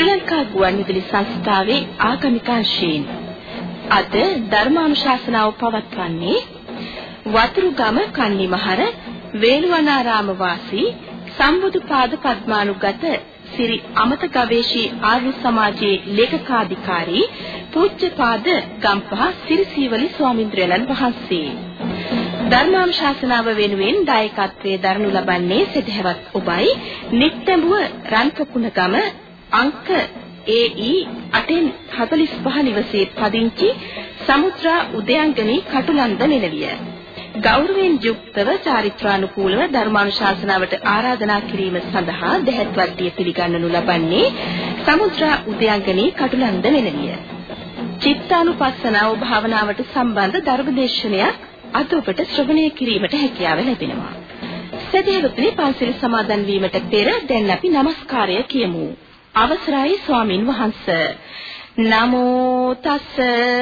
ශ්‍රී ලංකා ගුවන්විදුලි සංස්ථාවේ ආගමික අංශයෙන් අද ධර්මානුශාසනාව පවත්වන්නේ වතුරුගම කන්නිමහර වේළුවනාරාම වාසී සම්බුදු පාද පద్මානුගත සිරි අමත ගවේෂී ආර්ය සමාජයේ ලේකකාධිකාරී පූජ්‍යපාද ගම්පහ සිරිසීවලි ස්වාමින්ද්‍රයන්න් වහන්සේ. ධර්මානුශාසනාව වෙනුවෙන් දායකත්වයේ දරනු ලබන්නේ සිටහැවත් ඔබයි. නිත්‍යඹුව රන්පොකුණගම අංක AE 845 නිවසේ පදිංචි සමුද්‍රා උදයන්ගනී කටුලන්ද නෙලවිය. ගෞරවයෙන් යුක්තව චාරිත්‍රානුකූලව ධර්මානුශාසනාවට ආරාධනා කිරීම සඳහා දෙහත් වට්ටිය පිළිගන්නනු ලබන්නේ සමුද්‍රා උදයන්ගනී කටුලන්ද නෙලවිය. චිත්තානුපස්සනාව භාවනාවට සම්බන්ධ ධර්මදේශනයක් අද ඔබට ශ්‍රවණය කිරීමට හැකියාව ලැබෙනවා. සදහවතුනි පන්සිල් සමාදන් වීමට පෙර දැන් අපි নমස්කාරය කියමු. අවසරයි ස්වාමින් වහන්සේ. නමෝ තස්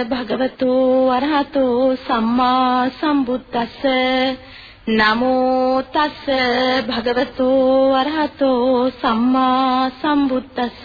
භගවතු අරහතෝ සම්මා සම්බුද්දස්ස නමෝ තස් භගවතු අරහතෝ සම්මා සම්බුද්දස්ස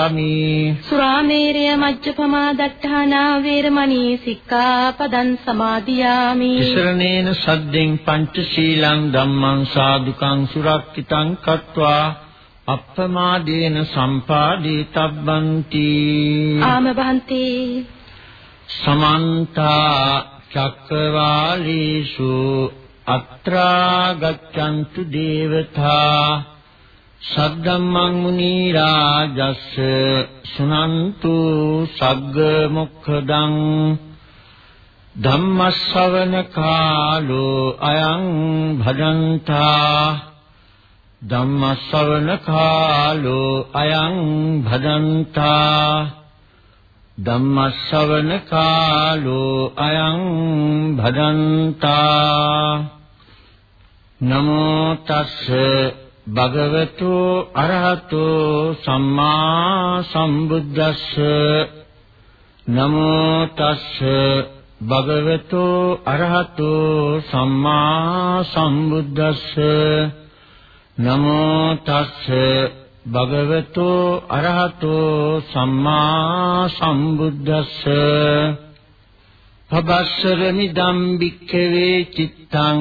සුරාමේරය මජ්ජපමා දත්තානා වේරමණී සික්ඛාපදං සමාදියාමි. තිසරණේන සද්දෙන් පංචශීලං ධම්මං සාදුකං සුරක්ෂිතං කତ୍වා අප්පමාදේන සම්පාදී තබ්බන්ති ආම බහන්ති සමන්ත චක්කවාලීසු අත්‍රා ගච්ඡන්තු දේවතා සද්දම්මං මුනි රාජස් සුනන්තු සග්ග මොක්ඛදං ධම්මස්සවන කාලෝ අයං භදන්තා ධම්මස්සවන කාලෝ අයං භදන්තා ධම්මස්සවන කාලෝ අයං භදන්තා නමෝ තස්ස භගවතු අරහතෝ සම්මා සම්බුද්දස්ස නමෝ තස්ස භගවතෝ අරහතෝ සම්මා සම්බුද්දස්ස නමෝ තස්ස භගවතෝ අරහතෝ සම්මා සම්බුද්දස්ස පබස්සරමි ධම්බික්ඛවේ චිත්තං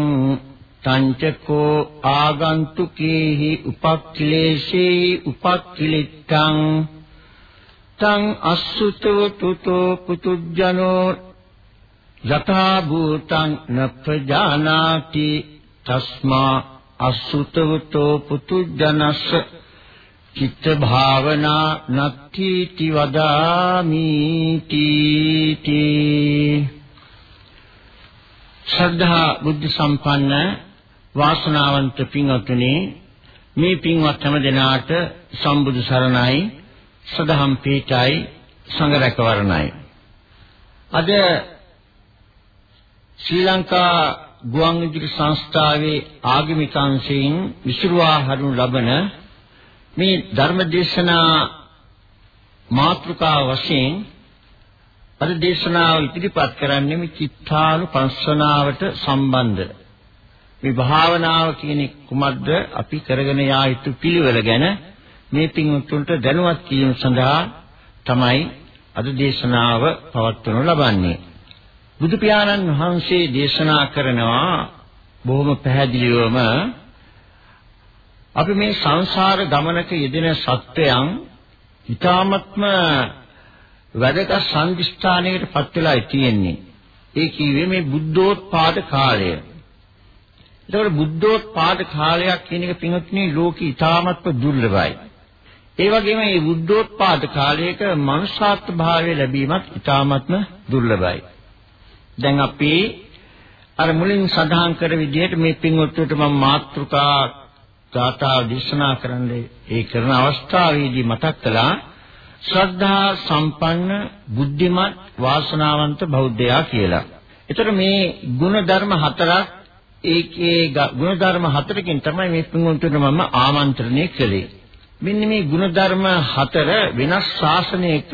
තංචකෝ ආගන්තුකේහි උපක්ඛලේශේ උපක්ඛලිට්ඨං තං අසුතව තුතෝ පුතුජනෝ යථා භූතං නප්පජානාති තස්මා අසුතවතෝ පුතුජනස්ස චිත්ත භාවනා නත්ති ති වදාමි තීති. ශ්‍රද්ධා බුද්ධ සම්පන්න වාසනාවන්ත පින්වත්නි මේ පින්වත් හැම දෙනාට සම්බුදු සරණයි සදහම් පීඨයි සංඝ රැකවරණයි. අද ශ්‍රී ලංකා ගුවන්විදුලි සංස්ථාවේ ආගමික අංශයෙන් විසිරුවා හරිනු ලබන මේ ධර්මදේශනා මාතෘකාව වශයෙන් අද දේශනාව ඉදිරිපත් කරන්නේ මේ චිත්තානුපස්සනාවට සම්බන්ධ මේ භාවනාව කියන කුමක්ද අපි කරගෙන යා යුතු පිළිවෙල ගැන මේ පින්වත්තුන්ට දැනුවත් කිරීම සඳහා තමයි අද දේශනාව පවත්වනු ලබන්නේ බුදු පියාණන් වහන්සේ දේශනා කරනවා බොහොම පැහැදිලිවම අපි මේ සංසාර ගමනක යෙදෙන සත්වයන් ඊ타ත්ම වැඩක සංදිස්ථානයකට පත් වෙලායි තියෙන්නේ. ඒ කියවේ මේ බුද්ධෝත්පාද කාලය. ඒතකොට බුද්ධෝත්පාද කාලයක් කියන එක පින්වත්නි ලෝකේ ඊ타ත්ම දුර්ලභයි. ඒ වගේම මේ බුද්ධෝත්පාද කාලයක මනුෂ්‍යාත්ම භාවය ලැබීමත් ඊ타ත්ම දුර්ලභයි. දැන් අපි අර මුලින් සඳහන් කර විදිහට මේ පින්වත්තුන්ට මම මාත්‍රිකා ගාථා දේශනා කරන්නේ ඒ කරන අවස්ථාවේදී මතක් කළා ශ්‍රද්ධා සම්පන්න බුද්ධිමත් වාසනාවන්ත බෞද්ධයා කියලා. ඒතර මේ ගුණ ධර්ම හතරක් ඒකේ ගුණ ධර්ම හතරකින් තමයි මේ පින්වත්තුන්ට මම ආමන්ත්‍රණය කළේ. මෙන්න මේ ගුණ ධර්ම හතර වෙනස් ශාසනයක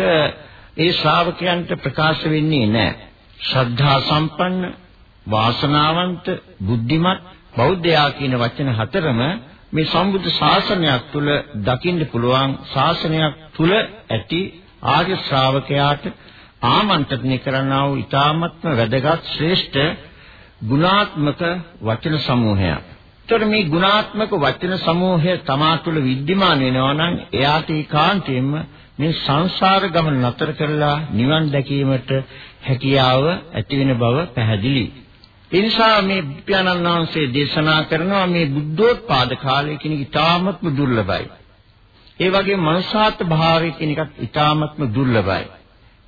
ඒ ශ්‍රාවකයන්ට ප්‍රකාශ වෙන්නේ නැහැ. ශ්‍රද්ධා සම්පන්න වාසනාවන්ත බුද්ධිමත් බෞද්ධයා කියන වචන හතරම මේ සම්බුද්ධ ශාසනයක් තුල දකින්න පුළුවන් ශාසනයක් තුල ඇති ආර්ය ශ්‍රාවකයාට ආමන්ත්‍රණය කරන්නා වූ ඊ타ත්ම වැදගත් ශ්‍රේෂ්ඨ ගුණාත්මක වචන සමූහයක්. ඒතර මේ ගුණාත්මක වචන සමූහය තමා තුළ विद्यमान වෙනවා නම් එයාට ඒකාන්තයෙන්ම මේ සංසාර ගමන නතර කරලා නිවන් දැකීමට හැකියාව ඇති වෙන බව පැහැදිලි. ඒ නිසා මේ පියාණන් වහන්සේ දේශනා කරනවා මේ බුද්ධෝත්පාද කාලය කියන එක ඉතාමත්ම දුර්ලභයි. ඒ වගේම මනුෂ්‍යාත්ම භාවය කියන එකත් ඉතාමත්ම දුර්ලභයි.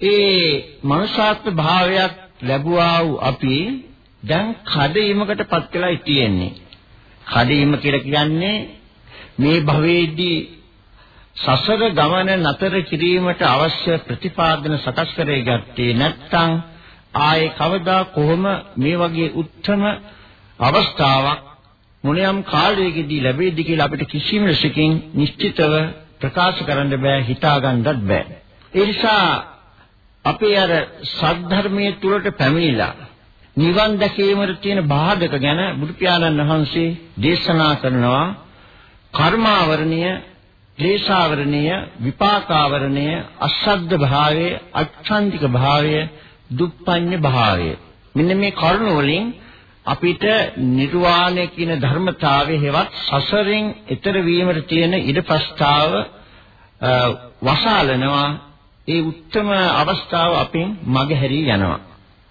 ඒ මනුෂ්‍යාත්ම භාවයක් ලැබුවා වූ අපි දැන් කඩීමකටපත් වෙලා තියෙන්නේ. කඩීම කියලා කියන්නේ මේ භවයේදී සසර ගමන නතර කිරීමට අවශ්‍ය ප්‍රතිපාදන සකස් කරේ ගත්තේ නැත්නම් ආයේ කවදා කොහොම මේ වගේ උත්තරම අවස්ථාවක් මොනියම් කාලයකදී ලැබෙයිද කියලා අපිට කිසිම ලෙසකින් නිශ්චිතව ප්‍රකාශ කරන්න බෑ හිතාගන්නත් බෑ ඒ නිසා අපේ අර සද්ධර්මයේ තුලට පැමිණිලා නිවන් දැකීමට තියෙන බාධක ගැන බුදු පියාණන් වහන්සේ දේශනා කරනවා. කර්මාවරණීය ක්ලේශාවරණීය විපාකාවරණය අශබ්ද භාවය අච්ඡන්තික භාවය දුප්පඤ්ඤ භාවය. මෙන්න මේ කරුණ වලින් අපිට නිර්වාණය කියන ධර්මතාවයේ හෙවත් සසරෙන් එතර වීමට තියෙන ඉඩ ප්‍රස්තාව වසාලනවා. ඒ උත්තරම අවස්ථාව අපෙන් මගහැරී යනවා.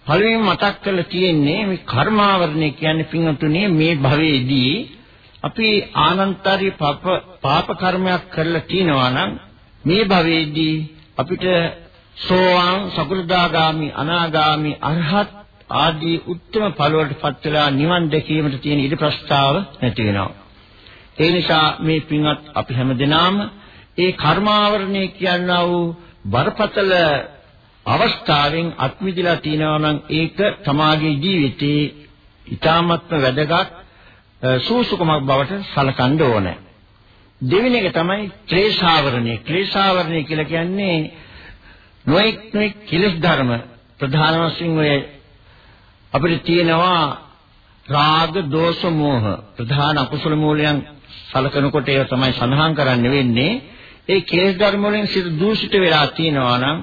පළවෙනි මතක් කරලා තියෙන්නේ මේ කර්මාවරණය කියන්නේ පින්වතුනි මේ භවයේදී අපි ආනන්තරී පාප පාප කර්මයක් කරලා තිනවා නම් මේ භවයේදී අපිට සෝවාන් සකෘදාගාමි අනාගාමි අරහත් ආදී උත්තම ඵලවලටපත් වෙලා නිවන් දැකීමට තියෙන ඉඩ ප්‍රස්තාව නැති වෙනවා. ඒ නිසා මේ පින්වත් අපි හැමදෙනාම ඒ කර්මාවරණය කියනා වූ බරපතල අවස්ථාවෙන් අත්මිදලා තිනවා නම් ඒක තමාගේ ජීවිතේ ඊ타ත්ම වැදගත් සූසුකමක් බවට සලකන්න ඕනේ. දෙවෙනි එක තමයි ක්ලේශාවරණය. ක්ලේශාවරණය කියලා කියන්නේ නොඑක් නොඑක් කෙලෙස් ධර්ම ප්‍රධාන වශයෙන් ඔය අපිට තියෙනවා රාග, දෝෂ, මෝහ ප්‍රධාන අකුසල මූලයන් සලකනකොට ඒවා තමයි සඳහන් කරන්න වෙන්නේ. ඒ කෙලෙස් ධර්ම වලින් සිත දූෂිත වෙලා තියෙනවා නම්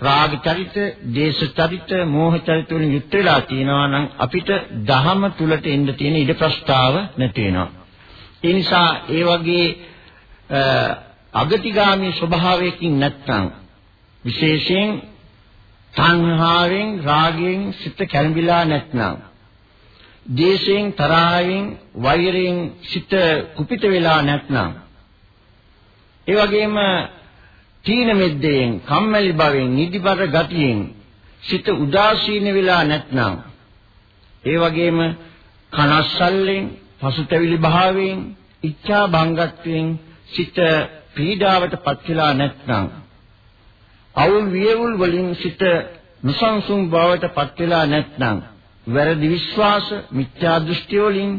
රාග චරිත, දේශ චරිත, මෝහ චරිත වලින් යුත් වෙලා තියෙනවා නම් අපිට දහම තුලට එන්න තියෙන ඉඩ ප්‍රස්තාව නැති වෙනවා. ඒ නිසා ඒ වගේ අගතිගාමී ස්වභාවයකින් නැත්නම් විශේෂයෙන් තණ්හාවෙන් රාගයෙන් සිත කැළඹිලා නැත්නම් දේශයෙන් තරහෙන් වෛරයෙන් සිත කුපිත වෙලා නැත්නම් ඒ වගේම තීන මෙද්දයෙන්, කම්මැලි බවෙන්, නිදිබර ගතියෙන් සිත උදාසීන වෙලා නැත්නම් ඒ වගේම කනස්සල්ලෙන්, පසුතැවිලි භාවයෙන්, ඉච්ඡා භංගත්වයෙන් සිත පීඩාවටපත් වෙලා නැත්නම් අවුල් වියවුල් වලින් සිත නොසන්සුන් බවටපත් වෙලා නැත්නම් වැරදි විශ්වාස, මිත්‍යා දෘෂ්ටි වලින්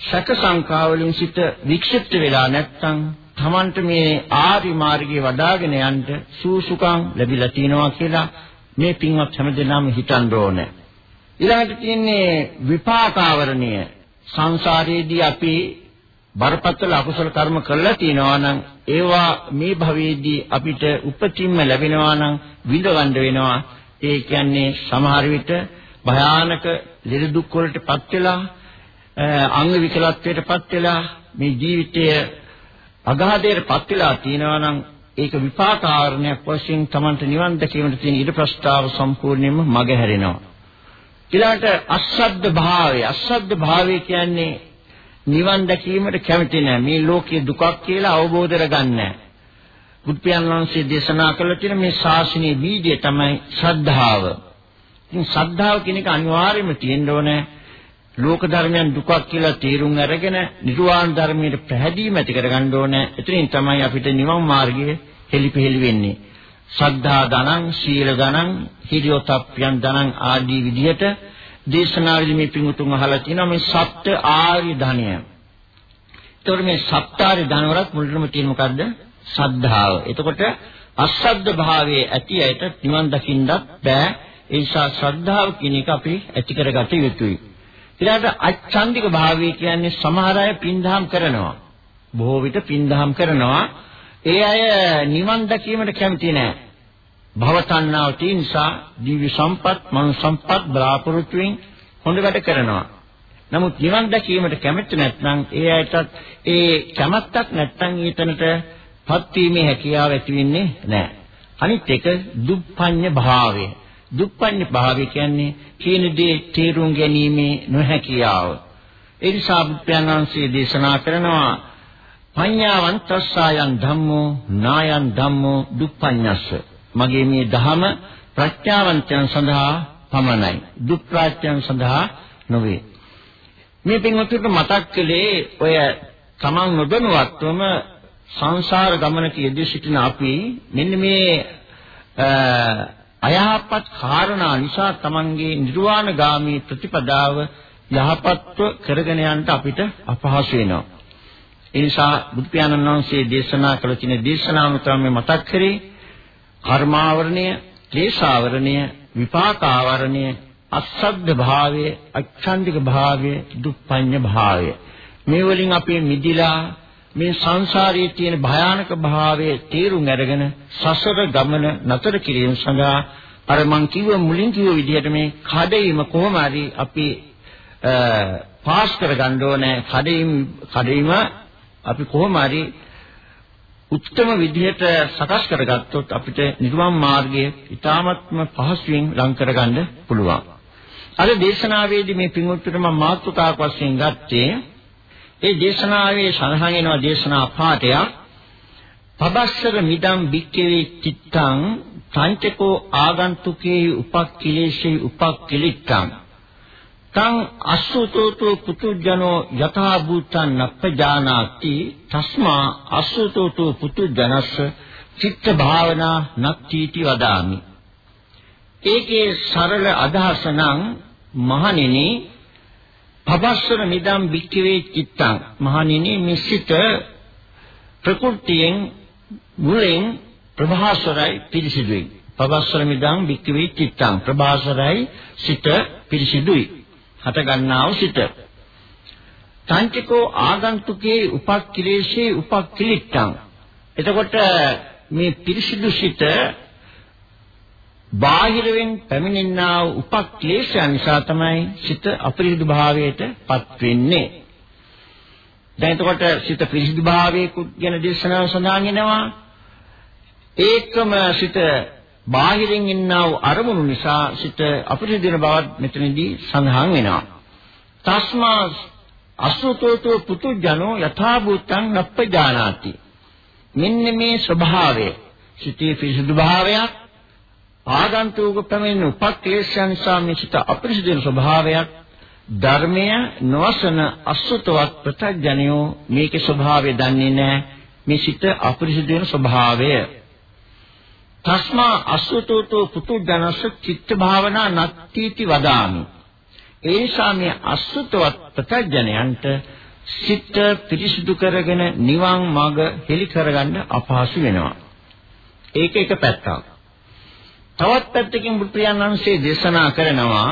සැක සංකා වලින් සිත වික්ෂිප්ත වෙලා නැත්නම් Tamanට මේ ආරි මාර්ගයේ වඩාගෙන යන්න සූසුකම් ලැබිලා තිනවා කියලා මේ පින්වත් හැමදෙනාම හිතන්න ඕනේ. ඊළඟට තියෙන්නේ විපාකාවරණය. සංසාරයේදී අපි බරපතල අකුසල කර්ම කළා තිනවා නම් ඒවා මේ භවයේදී අපිට උපතින්ම ලැබෙනවා නම් විඳවන්න වෙනවා. ඒ කියන්නේ සමහර විට භයානක ලෙඩ දුක් වලටපත් වෙලා අංග විකලත්වයටපත් වෙලා මේ ජීවිතය අගාධයටපත් වෙලා තියෙනවා නම් ඒක විපාකාරණයක් වශයෙන් Tamanට නිවන් දැකීමට තියෙන ඊට ප්‍රස්තාව සම්පූර්ණයෙන්ම මගහැරෙනවා. ඊළඟට අස්සද්ද භාවය අස්සද්ද භාවය කියන්නේ නිවන් දැකීමට කැමති නැහැ. මේ ලෝකයේ දුකක් කියලා අවබෝධ කරගන්නේ නැහැ. බුදු පියාණන් වහන්සේ දේශනා කළ තියෙන මේ ශාසනීය බීජය තමයි ශ්‍රද්ධාව. ඉතින් ශ්‍රද්ධාව කියන එක අනිවාර්යයෙන්ම තියෙන්න ඕනේ. ලෝක ධර්මයන් දුකක් කියලා තේරුම් අරගෙන නිර්වාණ ධර්මයට පැහැදීම ඇති කරගන්න ඕනේ. එතනින් තමයි අපිට නිවන් මාර්ගය හෙලිපෙහෙලි වෙන්නේ. සද්ධා ධනං, සීල ධනං, හිරියොතප්පයන් ධනං ආදී විදිහට දේශනාවේදී මේ පිඟුතුන් අහලා තියෙනවා මේ සප්ත ආර්ය ධනය. ඒතකොට මේ සප්තාර්ය ධනවලත් මුලින්ම තියෙන මොකද්ද? සද්ධාව. එතකොට අසද්ද භාවයේ ඇති අයට නිවන් දකින්නත් බෑ. ඒ නිසා ශ්‍රද්ධාව කියන එක අපි ඇති කරගත යුතුයි. ඊළඟට අච්ඡන්දික භාවය කියන්නේ සමහර අය පින්දහම් කරනවා. බොහෝ විට පින්දහම් කරනවා. ඒ අය නිවන් දැකීමට කැමති නෑ. භව තණ්හාව තියෙන නිසා දිව්‍ය සම්පත්, මනු සම්පත් බලාපොරොත්තුෙන් හොඳ වැඩ කරනවා. නමුත් නිවන් දැකීමට කැමති නැත්නම් ඒ අයටත් ඒ කැමැත්තක් නැත්නම් ඊතනට පත් වීමේ හැකියාව ඇති වෙන්නේ නැහැ. අනිත් එක දුප්පඤ්ඤ භාවය. දුප්පඤ්ඤ භාවය කියන්නේ කියන දේ තේරුම් ගැනීමේ නොහැකියාව. ඒ නිසා බුද්ධයන් වහන්සේ දේශනා කරනවා පඤ්ඤාවන්තස්සයන් ධම්මෝ නායන් ධම්මෝ දුප්පඤ්ඤස්ස. මගේ මේ ධහම ප්‍රඥාවන්තයන් සඳහා පමණයි. දුප්ප්‍රාඥයන් සඳහා නොවේ. මේ පින්වත්තුන්ට මතක් කළේ ඔය තමන් නොදැනුවත්වම සංසාර ගමනක යෙදී සිටින අපි මෙන්න මේ අයහපත් කාරණා නිසා තමන්ගේ නිර්වාණගාමී ප්‍රතිපදාව යහපත්ව කරගෙන යන්න අපිට අපහසු වෙනවා. ඒ නිසා බුදු පියාණන් වහන්සේ දේශනා කළ තියෙන දේශනාව තමයි මතක් කරේ කර්මාවරණය, ක්ලේශාවරණය, විපාකාවරණය, අස්සද්ධ භාවය, අච්ඡන්දික භාවය, දුප්පඤ්ඤ භාවය. මේ වලින් අපි මිදිලා මේ සංසාරයේ තියෙන භයානක භාවයේ තේරුම් අරගෙන සසර ගමන නතර කිරීම සඳහා අර මං කිව්ව මුලින් කිව්ව විදිහට මේ කඩේම කොහොම හරි අපි පාස් කරගන්න ඕනේ කඩේම කඩේම අපි කොහොම හරි උත්තම විදිහට සකස් කරගත්තොත් අපිට නිර්වාණ මාර්ගය ඊ타ත්ම පහසුවෙන් ලං කරගන්න පුළුවන්. අද දේශනාවේදී මේ පින්වත්තුන්ට මම මාතෘකාවක් වශයෙන් ගත්තේ ඒ දේශනාවේ සඳහන් වෙනවා දේශනා පාඩයක්. පබස්සර මිදම් බික්කවේ චිත්තං සංචකෝ ආගන්තුකේ උපක්ඛිලේශේ උපක්ඛිලිට්ඨං තං අසුතෝතෝ පුතුජනෝ යථා භූතං නප්පජානාති තස්මා අසුතෝතෝ පුතුජනස්ස චිත්ත භාවනා නක්තිටි වදාමි. ඒකේ සරල අදහස නම් මහණෙනි පබස්සර නිදම් වික්කවේ චිත්තං. මහණෙනි මිසිත ප්‍රකෘතියෙන් මුලින් ප්‍රභාසරයි පිරිසිදුයි. පබස්සර නිදම් වික්කවේ චිත්තං. ප්‍රභාසරයි සිත පිරිසිදුයි. හට ගන්නා වූ සිත. සංචකෝ ආගන්තුකේ උපක්ඛිලේශේ උපක්ඛිලිට්ඨං එතකොට මේ පිරිසිදු සිත බාහිරෙන් පැමිණෙනා වූ උපක්ලේශය නිසා තමයි සිත අපිරිසුදු භාවයට පත් වෙන්නේ. දැන් එතකොට සිත පිරිසුදු භාවයේ ගැන දේශනාව සඳහන් වෙනවා. ඒකම සිත බාහිරින් ඉන්නා වූ අරමුණු නිසා සිත අපිරිසුදු වෙන බවත් මෙතනදී සඳහන් වෙනවා. තස්මා අසුතෝතෝ පුතු ජනෝ යථා භූතං නප්පජානාති. මෙන්න මේ ස්වභාවය සිතේ පිරිසුදු භාවයක් ආගන්තුක ප්‍රමේන උපක්ලේශයන් නිසා මේ සිත අපිරිසුදු වෙන ස්වභාවයක්. ධර්මය නොවසන අසුතවත් ප්‍රත්‍යඥයෝ මේකේ ස්වභාවය දන්නේ නැහැ. මේ සිත අපිරිසුදු වෙන ස්වභාවය. තස්මා අසුතෝතෝ පුතුජනස චිත්ත භාවනා නත්තිති වදාමි. ඒ නිසා මේ අසුතවත් ප්‍රත්‍යඥයන්ට සිත පිරිසුදු කරගෙන නිවන් මඟ හෙලි කරගන්න අපහසු වෙනවා. ඒක එක පැත්තක්. තවත් පැත්තකින් බුදු පියාණන්සේ දේශනා කරනවා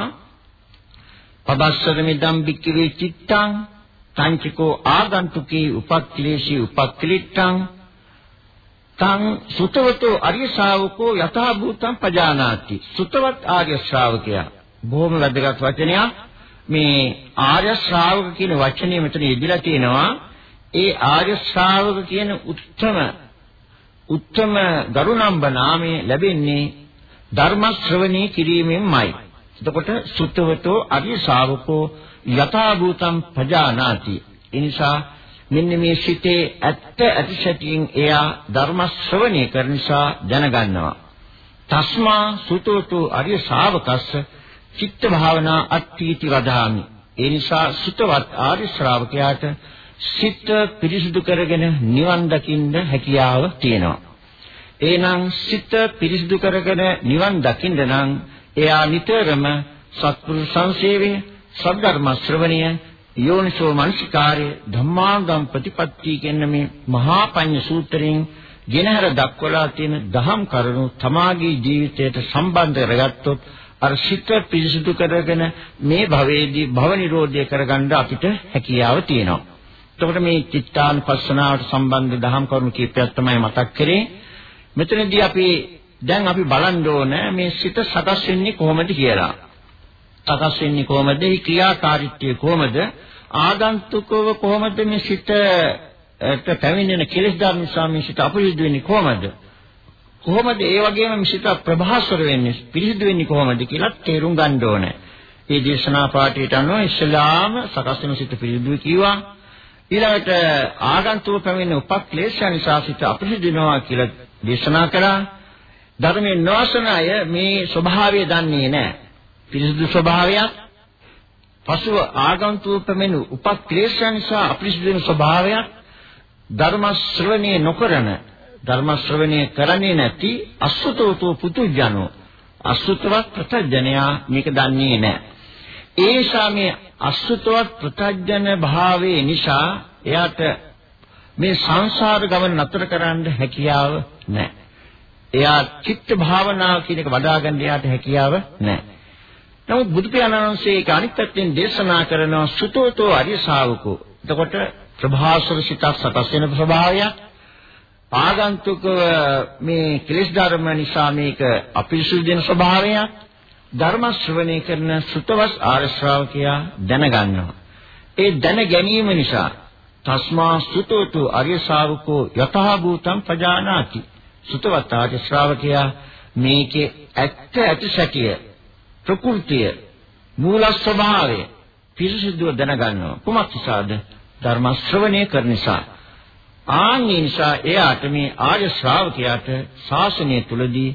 පබස්සර මිදම් බික්කවේ චිත්තං සංචිකෝ ආගන්තුකී උපක්ඛලේශී උපක්ඛලිට්ඨං තං සුතවතෝ ආර්ය ශාවකෝ යථා භූතං පජානාති. සුතවත් ආර්ය ශ්‍රාවකයා. බොහොම වැදගත් වචනයක්. මේ ආර්ය ශ්‍රාවක කියන වචනේ මෙතන යෙදিলা තියෙනවා. ඒ ආර්ය ශ්‍රාවක කියන උත්තම උත්තම ගරුණම්බ නාමය ලැබෙන්නේ ධර්ම ශ්‍රවණී කිරීමෙන්මයි එතකොට සුත්තවතෝ අරිය ශාවකෝ යථා භූතම් පජානාති. ඒ නිසා මෙන්න මේ සිතේ ඇත්ත ඇතිශතියෙන් එයා ධර්ම ශ්‍රවණය කරන නිසා දැනගන්නවා. තස්මා සුතෝතෝ අරිය ශාවකස්ස චිත්ත භාවනා අත්ථීති වදාමි. ඒ නිසා සුතවත් ආර්ය ශ්‍රාවකයාට සිත පිරිසිදු කරගෙන නිවන් දකින්න හැකියාව තියෙනවා. එහෙනම් සිත පිරිසිදු කරගෙන නිවන් දකින්න නම් එයා නිතරම සත්පුරුෂ සංසේවය, සද්ධර්ම ශ්‍රවණය, යෝනිසෝ මනසිකාර්ය, ධම්මාංගම් ප්‍රතිපත්ති කියන මේ මහා පඤ්ඤ සූත්‍රයෙන් ගෙනහැර දක්වලා තියෙන දහම් කරුණු තමාගේ ජීවිතයට සම්බන්ධ කරගත්තොත් අර සිත පිරිසුදු කරගෙන මේ භවයේදී භව නිරෝධය කරගන්න අපිට හැකියාව තියෙනවා. එතකොට මේ චිත්තානුපස්සනාවට සම්බන්ධ දහම් කරුණු කීපයක් තමයි මතක් කරේ. මෙතනදී අපි දැන් අපි බලන්න ඕන මේ සිත සකස් වෙන්නේ කොහොමද කියලා. සකස් වෙන්නේ කොහොමද? ඒ ක්‍රියාකාරීත්වය කොහොමද? ආගන්තුකව කොහොමද මේ සිතට පැමිණෙන කෙලෙස් ධර්ම ස්වාමී සිත අපිරිසුදු වෙන්නේ කොහොමද? කොහොමද ඒ වගේම මේ සිත ප්‍රභාස්වර වෙන්නේ පිරිසිදු වෙන්නේ කොහොමද කියලා තේරුම් ගන්න ඕනේ. මේ දේශනා පාඨයට අනුව ඉස්ලාම සකස් වෙන සිත පිරිසිදු කිව්වා. ඊළඟට ආගන්තුක පැමිණෙන උපක්ලේශ නිසා සිත අපිරිසුදු වෙනවා කියලා දේශනා කළා. ධර්මයේ නොසන අය මේ ස්වභාවය දන්නේ නැහැ. පිරිසුදු ස්වභාවයක් පසුව ආගන්තුක ප්‍රමෙනු උපක්ලේශයන් නිසා අපිරිසුදු වෙන ස්වභාවයක් ධර්ම ශ්‍රවණය නොකරන ධර්ම ශ්‍රවණය කරන්නේ නැති අසුතෝතෝ පුතුජනෝ අසුතවත් ප්‍රත්‍යඥයා මේක දන්නේ නැහැ. ඒ නිසා මේ අසුතවත් ප්‍රත්‍යඥ භාවයේ නිසා එයාට මේ සංසාර ගමන නතර කරන්න හැකියාව නැහැ. එයා චිත්ත භාවනාව කියන එක වඩා ගන්න එයාට හැකියාව නැහැ. නමුත් බුදු පියාණන් වහන්සේ ඒක අනිත් පැත්තෙන් දේශනා කරනවා සුතෝතෝ අරිය ශාවකෝ. එතකොට ප්‍රභාසර සිතක් සකස් වෙන ස්වභාවයක් ආගන්තුකව මේ ක්ලේශ ධර්ම නිසා මේක අපිරිසුදු වෙන ස්වභාවයක් ධර්ම ශ්‍රවණය කරන සුතවස් ආර්ය ශ්‍රාවකයා දැනගන්නවා. ඒ දැන ගැනීම නිසා තස්මා සුතෝතු අරිය ශාවකෝ යතහ භූතං පජානාති. සුතවත් ආර්ය ශ්‍රාවකයා මේකේ ඇත්ත ඇති සැටිය ප්‍රകൃතිය මූල ස්වභාවය පිරිසිදුව දැනගන්නවා. කුමක් නිසාද? ධර්ම ශ්‍රවණය කරන නිසා. ආන්නේ නිසා එයාට මේ ආර්ය ශ්‍රාවකයාට ශාසනය තුලදී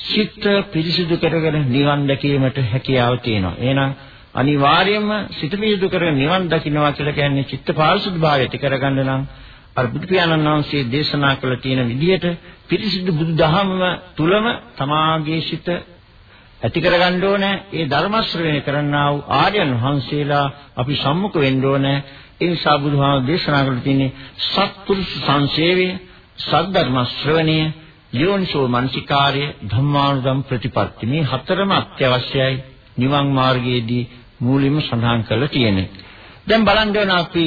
සිත පිරිසිදු කරගෙන නිවන් දැකීමට හැකියාව තියෙනවා. එහෙනම් අනිවාර්යයෙන්ම සිත පිරිසිදු කරගෙන නිවන් දකින්නවා කියලා කියන්නේ චිත්ත පාරිශුද්ධභාවය ඇති කරගන්න නම් අර බුදු පියාණන් වහන්සේ දේශනා කළ තියෙන විදිහට පිරිසිදු බුදු දහම තුලම තමාගේ සිත ඇති කරගන්න ඕනේ. ඒ ධර්ම ශ්‍රවණය කරන්නා වූ ආර්යයන් වහන්සේලා අපි සම්මුඛ වෙන්න ඕනේ. ඒ නිසා බුදුහාම දේශනා කළ තියෙන්නේ සත්පුරුෂ සංසේවය, සද්ධර්ම ශ්‍රවණය, යෝනිසෝ මනසිකාර්ය, ධම්මානුධම් ප්‍රතිපත්ති. මේ හතරම අත්‍යවශ්‍යයි නිවන් මාර්ගයේදී මූලින්ම සඳහන් කරලා තියෙන්නේ. දැන් බලන්න ඕන අපි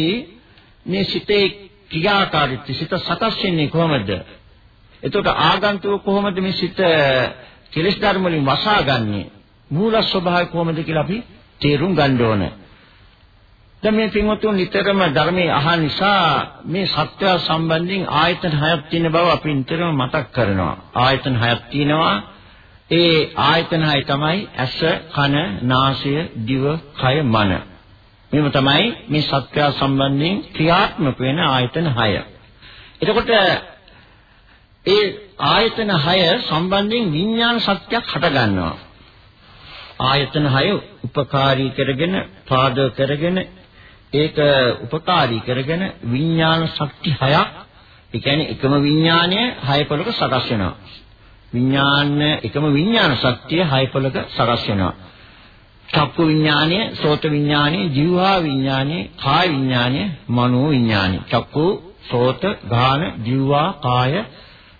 මේ සිතේ ක්‍රියාකාරීත්වය සිත සකස් වෙන්නේ කොහොමද? එතකොට ආගන්තුක කොහොමද මේ සිත කෙලෙස් ධර්ම වලින් වසාගන්නේ? මූල ස්වභාවය කොහොමද කියලා අපි තේරුම් ගන්න ඕන. දැන් මේ පින්වතුන් නිතරම ධර්මයේ අහන නිසා මේ සත්‍ය සම්බන්ධයෙන් ආයතන හයක් තියෙන බව අපි නිතරම මතක් කරනවා. ආයතන හයක් තියෙනවා. ඒ ආයතන හය තමයි ඇස, කන, නාසය, දිව, කය, මන. මේව තමයි මේ සත්‍ය සම්බන්ධයෙන් ක්‍රියාත්මක වෙන ආයතන 6. එතකොට ඒ ආයතන 6 සම්බන්ධයෙන් විඥාන සත්‍යයක් හට ගන්නවා. ආයතන 6 උපකාරී කරගෙන පාදක කරගෙන ඒක උපකාරී කරගෙන විඥාන ශක්ති 6ක් ඒ කියන්නේ එකම විඥානය 6 පොලක සකස් වෙනවා. විඥාන එකම විඥාන ශක්තිය 6 පොලක සකස් වෙනවා. චක්කු විඥානය, සෝත විඥානය, જીවහා විඥානය, කාය විඥානය, මනෝ විඥානය. චක්කු, සෝත, ගාන, જીවහා, කාය,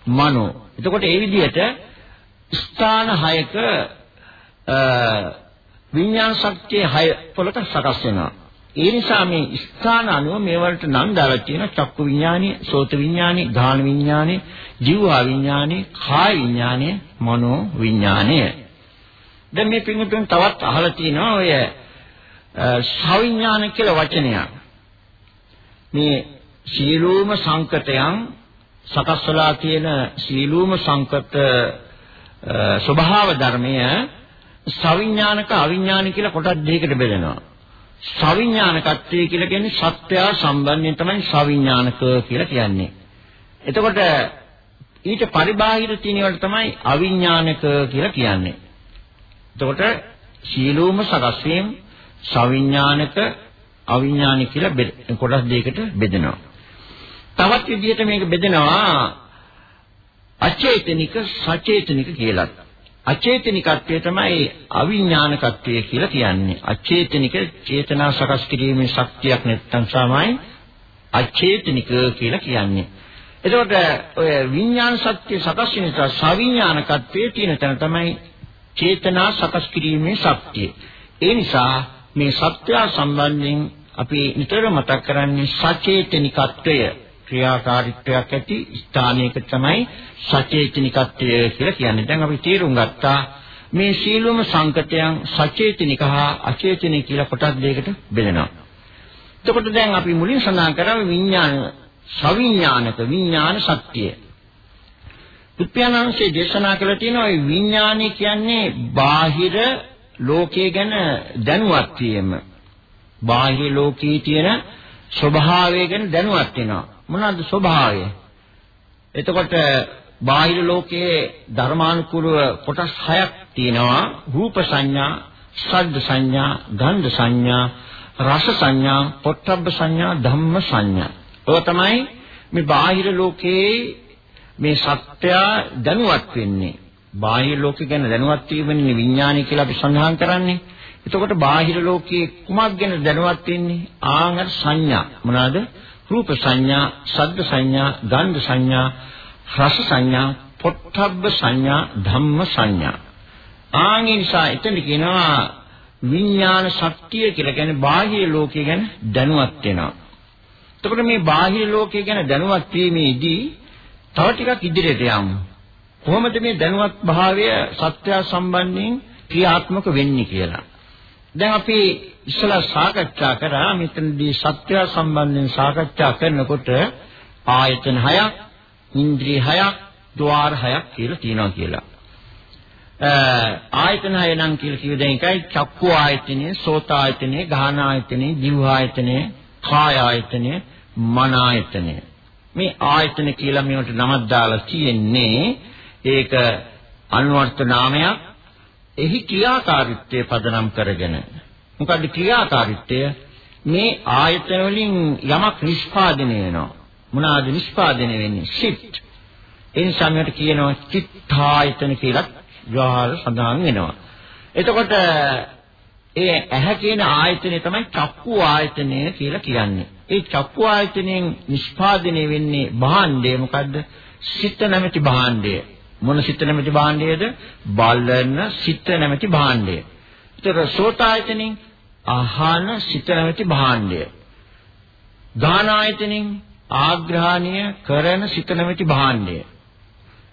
මනෝ. එතකොට ඒ විදිහට ස්ථාන 6ක විඥාන ශක්තිය 6 පොලක සකස් වෙනවා. ඒ නිසා මේ ස්ථාන අනුව මේ වලට නම් දාලා තියෙන චක්කු විඥානෙ, සෝත විඥානෙ, ධාන විඥානෙ, જીවහා විඥානෙ, කාය විඥානෙ, මනෝ විඥානෙ. දැන් මේ පින්තුන් තවත් අහලා තියෙනවා ඔය සවිඥාන කියලා වචනයක්. මේ සීලූම සංකතයන් සකස් වෙලා තියෙන සීලූම සංකත ස්වභාව ධර්මය සවිඥානික අවිඥානික කියලා කොටස් දෙකකට බෙදෙනවා. සවිඥානිකත්වය කියලා කියන්නේ සත්‍ය සම්බන්ධයෙන් තමයි සවිඥානික කියලා කියන්නේ. එතකොට ඊට පරිබාහිර තියෙන ඒවාට තමයි අවිඥානික කියලා කියන්නේ. එතකොට සීලෝම සකස් වීම සවිඥානික අවිඥානික කියලා කොටස් දෙකකට බෙදෙනවා. තවත් විදිහට මේක බෙදෙනවා අචේතනික සචේතනික කියලා. අචේතනිකත්වය තමයි අවිඥානිකත්වය කියලා කියන්නේ. අචේතනික චේතනා සකස් කිරීමේ ශක්තියක් නැත්නම් තමයි අචේතනික කියලා කියන්නේ. එතකොට ඔය විඥාන සත්‍ය සකස් වෙන නිසා සවිඥානිකත්වයේ තියෙන තැන තමයි චේතනා සකස් කිරීමේ ශක්තිය. ඒ නිසා මේ සත්‍ය සම්බන්ධයෙන් අපි නිතර මතක් කරන්නේ සචේතනිකත්වය ක්‍රියාකාරීත්වයක් ඇති ස්ථානයක තමයි සචේතනිකත්වය කියලා කියන්නේ. දැන් අපි තේරුම් ගත්තා මේ සීලුම සංකතයන් සචේතනික හා අචේතනික කියලා කොටස් දෙකකට බෙදෙනවා. එතකොට දැන් අපි මුලින් සඳහන් කරා විඥාන සවිඥානික විඥාන සත්‍යය. බුද්ධානංශයේ දේශනා කළ තියෙනවා මේ විඥානය කියන්නේ බාහිර ලෝකයේ ගැන දැනුවත් වීම. බාහිර ලෝකයේ තියෙන ස්වභාවය ගැන දැනුවත් වෙනවා. මොනවාද ස්වභාවය? එතකොට බාහිර ලෝකයේ ධර්මානුකූලව කොටස් හයක් තියෙනවා. රූප සංඥා, ශබ්ද සංඥා, ගන්ධ සංඥා, රස සංඥා, පොට්ටබ්බ සංඥා, ධම්ම සංඥා. ඔය තමයි මේ බාහිර ලෝකයේ මේ සත්‍ය දැනුවත් වෙන්නේ. බාහිර ලෝකෙ ගැන දැනුවත් වීමනේ විඥානය කියලා අපි සඳහන් කරන්නේ. එතකොට බාහිර ලෝකයේ කුමක් ගැන දැනුවත් වෙන්නේ? ආංග සංඥා. මොනවාද? රූප සංඥා, ශබ්ද සංඥා, ගන්ධ සංඥා, රස සංඥා, පොට්ටබ්බ සංඥා, ධම්ම සංඥා. ආන්ගේ නිසා එතන කියනවා විඥාන ශක්තිය කියලා කියන්නේ බාහිර ලෝකය ගැන දැනුවත් වෙනවා. එතකොට මේ බාහිර ලෝකය ගැන දැනුවත් වීමේදී තව ටිකක් ඉදිරියට යමු. කොහොමද මේ දැනුවත් භාවය සත්‍ය සම්බන්ධයෙන් ක්‍රියාත්මක වෙන්නේ කියලා. දැන් අපි ඉස්සලා සාකච්ඡා කරා මෙතනදී සත්‍ය සම්බන්ධයෙන් සාකච්ඡා කරනකොට ආයතන හයක්, ඉන්ද්‍රිය හයක්, ద్వාර හයක් කියලා තියෙනවා කියලා. ආයතන හය නම් කියලා කිව්ව දැන් එකයි චක්කු ආයතනෙ, සෝත ආයතනෙ, ගාහන ආයතනෙ, දිව ආයතනෙ, කාය ආයතනෙ, මන ආයතනෙ. මේ ආයතන කියලා මේවට නමක් දාලා තියෙන්නේ ඒක අනුවර්ත නාමයක් එහි ක්‍රියාකාරීත්වය පදනම් කරගෙන. මොකද්ද ක්‍රියාකාරීත්වය? මේ ආයතන වලින් යමක් නිෂ්පාදනය වෙනවා. මොනවාද නිෂ්පාදනය වෙන්නේ? සිත් ඒ නිසා මේකට කියනවා චිත්තායතන කියලා විවහාර සඳහන් වෙනවා. එතකොට ඒ ඇහැ කියන ආයතනය තමයි චක්කු ආයතනය කියලා කියන්නේ. ඒ චක්කු ආයතනයෙන් නිෂ්පාදනය වෙන්නේ භාණ්ඩය. මොකද්ද? සිත නැමැති භාණ්ඩය. මොන සිත නැමැති භාණ්ඩයද? බලන සිත නැමැති භාණ්ඩය. ඒතර සෝතායතනෙන් ආහන සිත නැමැති භාණ්ඩය. ගානායතනෙන් ආග්‍රහණය කරන සිත නැමැති භාණ්ඩය.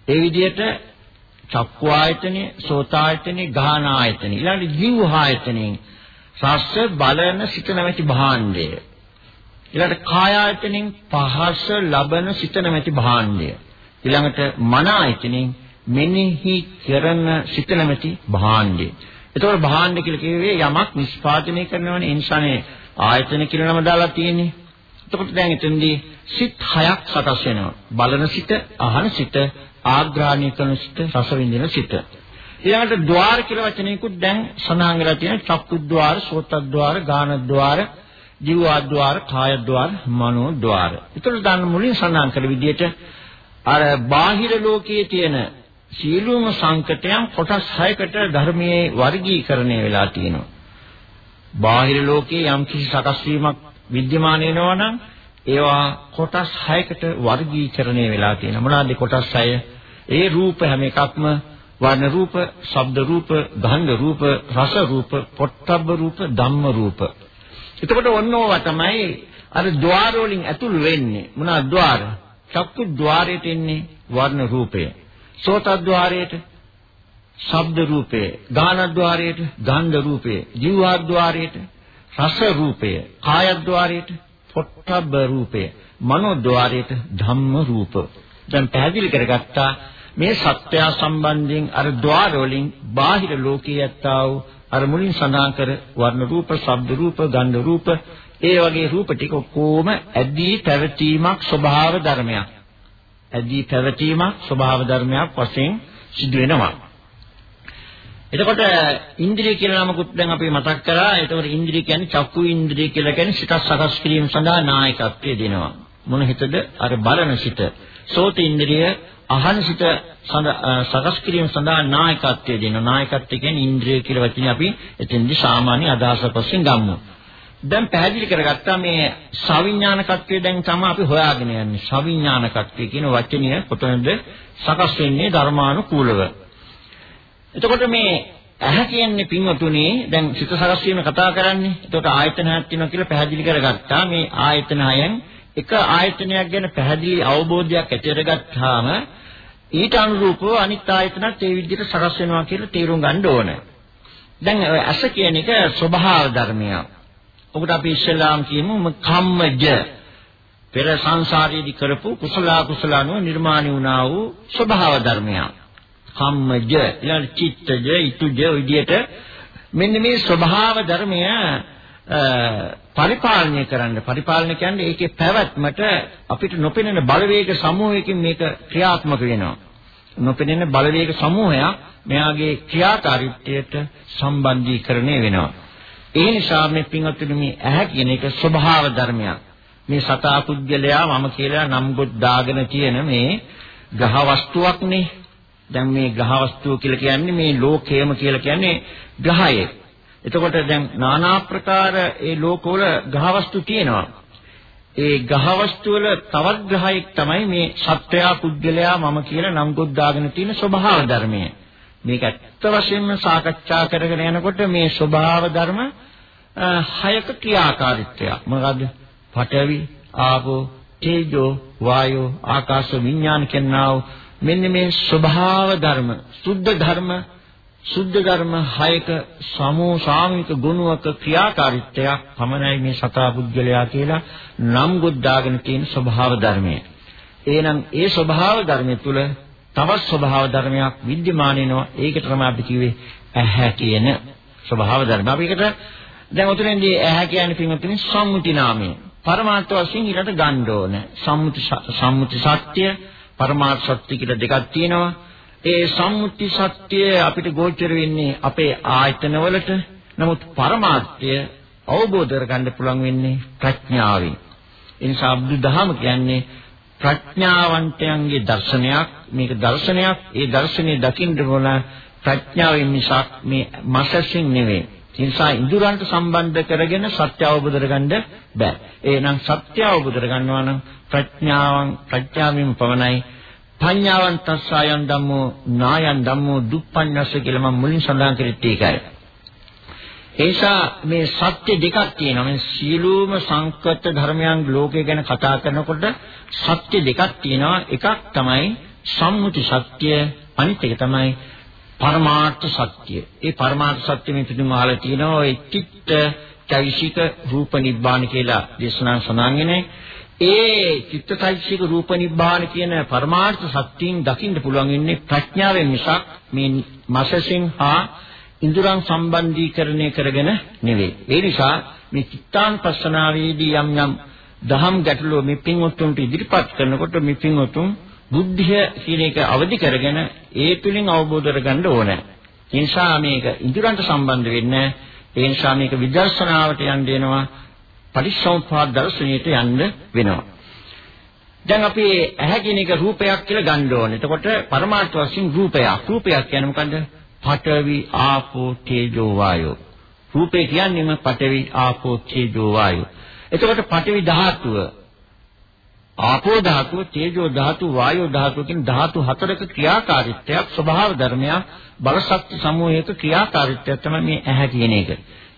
ඒ විදිහට චක්කු ආයතනෙ, සෝතායතනෙ, ගාන ආයතනෙ, ඊළඟට ජීව ආයතනෙන් රස බලන සිත නැමැති භාණ්ඩය. ඊළඟට කාය ආයතනෙන් පහස ලබන සිත නැමැති භාණ්ඩය. ඊළඟට මන ආයතනෙන් මෙනෙහි කරන සිත නැමැති භාණ්ඩය. ඒතකොට භාණ්ඩ කියලා කිව්වේ යමක් නිෂ්පාදනය කරනවනේ ඒ නිසානේ ආයතන කියලා නම දාලා තියෙන්නේ. එතකොට දැන් එතෙන්දී සිත් හයක් සකස් වෙනවා. බලන සිත, අහන සිත, ආග්‍රහණය කරන සිත, රස විඳින සිත. ඊළඟට ద్వාර කියලා වචනයකුත් දැන් සඳහන් කරලා තියෙනවා. චක්කුද්්වාර, සෝතද්්වාර, ගානද්්වාර, ජීවද්්වාර, කායද්්වාර, මනෝද්්වාර. ඒතර දාන්න මුලින් සඳහන් කළ විදිහට අර බාහිර ලෝකයේ තියෙන සියලුම සංකටයන් කොටස් 6කට ධර්මයේ වර්ගීකරණය වෙලා තියෙනවා. බාහිර ලෝකයේ යම්කිසි සකස් වීමක් विद्यමාන වෙනවා නම් ඒවා කොටස් 6කට වර්ගීකරණය වෙලා තියෙනවා. මොනවාද කොටස් 6? ඒ රූප හැම එකක්ම වර්ණ රූප, ශබ්ද රූප, ගන්ධ රූප, රස රූප, පොට්ටබ්බ රූප, ධම්ම රූප. එතකොට ඔන්නෝවා තමයි අර ద్వාර වලින් ඇතුල් වෙන්නේ. මොනවා ద్వාර? චක්කු ద్వාරයට එන්නේ වර්ණ රූපය. සෝත ద్వාරයට ශබ්ද රූපය, ගාන ద్వාරයට ගන්ධ රූපය, ජීව ద్వාරයට රස රූපය, කාය ద్వාරයට පොට්ටබ්බ රූපය, මනෝ ద్వාරයට ධම්ම රූප. දැන් පැහැදිලි කරගත්තා මේ සත්‍ය සම්බන්ධයෙන් අර ద్వාර වලින් බාහිර ලෝකයේ ඇත්තව අර මුලින් සඳහන් කර වර්ණ රූප, ශබ්ද රූප, ගන්ධ රූප, ඒ වගේ රූප ටික කොහොම ඇදී පැවතීමක් ස්වභාව ධර්මයක්. ඇදී පැවතීමක් ස්වභාව ධර්මයක් වශයෙන් සිදු වෙනවා. එතකොට ඉන්ද්‍රිය කියලා නමකුත් දැන් අපි මතක් කරා. එතකොට ඉන්ද්‍රිය කියන්නේ චක්කු ඉන්ද්‍රිය කියලා කියන්නේ සිත සකස් කිරීම සඳහා නායකත්වය දෙනවා. මොන හිතද? අර බලන සිත. සෝත ඉන්ද්‍රිය අහන සිත සකස් කිරීම සඳහා නායකත්වය දෙනවා. නායකත්වය කියන්නේ ඉන්ද්‍රිය කියලා වචනේ අපි එතෙන්දී සාමාන්‍ය අදහසක් වශයෙන් ගමු. දැන් පැහැදිලි කරගත්තා මේ සවිඥානිකත්වය දැන් තමයි අපි හොයාගෙන යන්නේ. සවිඥානිකත්වය කියන වචනය කොතනද සකස් වෙන්නේ ධර්මානුකූලව. එතකොට මේ ඇහැ කියන්නේ පින්වතුනි දැන් සිත සකස් වීම කතා කරන්නේ. එතකොට ආයතන හයක් තියෙනවා කියලා පැහැදිලි කරගත්තා. මේ ආයතන හයෙන් එක ආයතනයක් ගැන පැහැදිලි අවබෝධයක් ඇති කරගත්තාම ඊට අනුරූපව අනිත් ආයතනත් ඒ විදිහට සකස් වෙනවා කියලා තේරුම් ගන්න ඕන. දැන් ඇස කියන එක ස්වභාව ධර්මයක්. ඔකට අපි ඉස්සෙල්ලාම කියමු කම්මජ පෙර සංසාරයේදී කරපු කුසල කුසල අනුව නිර්මාණය වුණා වූ ස්වභාව ධර්මයක්. කම්මජ ඊළඟ චිත්තජ ඊතුජ විදියට මෙන්න මේ ස්වභාව ධර්මය පරිපාලනය කරන්න. පරිපාලන කියන්නේ ඒකේ පැවැත්මට අපිට නොපෙනෙන බලවේග සමූහයකින් මේක ක්‍රියාත්මක වෙනවා. නොපෙනෙන බලවේග සමූහයක් මෙයාගේ ක්‍රියාකාරීත්වයට සම්බන්ධීකරණය වෙනවා. ඒ නිසා මේ පින්වත්නි මේ ඇහැ කියන එක ස්වභාව ධර්මයක් මේ සතා පුද්ගලයා මම කියලා නම් ගොඩ දාගෙන තියෙන මේ ගහ වස්තුවක්නේ දැන් මේ ග්‍රහ වස්තුව කියලා කියන්නේ මේ ලෝකයම කියලා කියන්නේ ග්‍රහයේ. එතකොට දැන් নানা ප්‍රකාර ඒ ලෝකවල ග්‍රහ වස්තු තියෙනවා. ඒ ග්‍රහ වස්තු වල තවත් ග්‍රහයක් තමයි මේ සත්වයා පුද්ගලයා මම කියලා නම් ගොඩ දාගෙන තියෙන ස්වභාව ධර්මය. මේක ඇත්ත වශයෙන්ම සාකච්ඡා කරගෙන යනකොට මේ ස්වභාව ධර්ම හයක ක්‍රියාකාරීත්වයක්. මොකද්ද? පඨවි, ආපෝ, තේජෝ, වායෝ, ආකාශ විඥාන කියනවා මෙන්න මේ ස්වභාව ධර්ම, සුද්ධ ධර්ම, සුද්ධ ධර්ම හයක සමෝ සාමික ගුණවක ක්‍රියාකාරීත්වයක් පමණයි මේ සතා පුද්ගලයා කියලා නම් ගොඩාගෙන තියෙන ස්වභාව ධර්මය. එහෙනම් ඒ ස්වභාව ධර්මය තුල තවත් ස්වභාව ධර්මයක් විද්‍යමාන වෙනවා. ඒකට තමයි අපි කිව්වේ ඇහැ කියන ස්වභාව ධර්ම. අපි ඒකට දැන් උතුරෙන්දී ඇහැ කියන්නේ පින්වත්නි සම්මුති නාමය. පරමාර්ථ වශයෙන් ඊට ගන්න ඕන. සම්මුති සම්මුති සත්‍ය පරමාර්ථ සත්‍ය කියලා දෙකක් තියෙනවා. ඒ සම්මුති සත්‍ය අපිට ගෝචර වෙන්නේ අපේ ආයතන වලට. නමුත් පරමාර්ථය අවබෝධ කරගන්න පුළුවන් වෙන්නේ ප්‍රඥාවෙන්. ඒ නිසා බුදුදහම කියන්නේ ප්‍රඥාවන්තයන්ගේ දර්ශනයක්. මේක දර්ශනයක්. ඒ දර්ශනේ දකින්න ඕන ප්‍රඥාවෙන් මිසක් මේ මාසයෙන් නෙවෙයි. ඒ නිසා ඉඳුරන්ට සම්බන්ධ කරගෙන සත්‍ය අවබෝධ කරගන්න බෑ. එහෙනම් සත්‍ය අවබෝධ කරගන්නවා නම් ප්‍රඥාවන් ප්‍රඥාවෙන් පවණයි පඤ්ඤාවන් තස්සයන් ධම්මෝ නායන් ධම්මෝ දුප්පඤ්ඤස්ස කියලා මම මුලින් සඳහන් කරෙත් ඒකයි. ඒසා මේ සත්‍ය දෙකක් තියෙනවා. මේ සීලූම සංකත ධර්මයන් ලෝකේ ගැන කතා කරනකොට සත්‍ය දෙකක් තියෙනවා. එකක් තමයි සම්මුති සත්‍ය, අනිත් එක තමයි පරමාර්ථ සත්‍ය. ඒ පරමාර්ථ සත්‍ය මේ පිටුම අහලා තියෙනවා. ඒ චිත්ත, චෛසික, රූප නිබ්බාන කියලා දේශනා සඳහන් ඒ චිත්තචෛතසික රූප නිබ්බාන කියන පරමාර්ථ සත්‍යයෙන් දකින්න පුළුවන් ඉන්නේ ප්‍රඥාවෙන් මිසක් මේ මාසයෙන් හා ඉන්ද්‍රයන් සම්බන්ධීකරණය කරගෙන නෙවෙයි. ඒ නිසා මේ චිත්තාන්පස්සනාවේදී යම් යම් දහම් ගැටලුව මේ පින්වත්තුන්ට ඉදිරිපත් කරනකොට මේ පින්වත්තුන් බුද්ධිය කියන එක අවදි කරගෙන ඒ තුලින් අවබෝධ කරගන්න ඕනේ. ඒ නිසා මේක ඉන්ද්‍රයන්ට සම්බන්ධ වෙන්නේ ඒ නිසා මේක විදර්ශනාවට යන්න දෙනවා පරිසම්පාද දර්ශනයට යන්න වෙනවා. දැන් අපි ඇහැ කියන එක රූපයක් කියලා ගන්න ඕනේ. එතකොට පරමාර්ථ වශයෙන් රූපයක්. රූපයක් කියන්නේ මොකද්ද? පඨවි, ආපෝ, තේජෝ, වායෝ. රූපේ කියන්නේම පඨවි, ආපෝ, තේජෝ, වායෝ. එතකොට පඨවි ධාතුව ආපෝ ධාතුව, තේජෝ ධාතුව, වායෝ ධාතුව කියන ධාතු හතරක ක්‍රියාකාරීත්වයක් ස්වභාව ධර්මයක් බලශක්ති සමූහයක ක්‍රියාකාරීත්වයක් තමයි මේ ඇහැ කියන එක.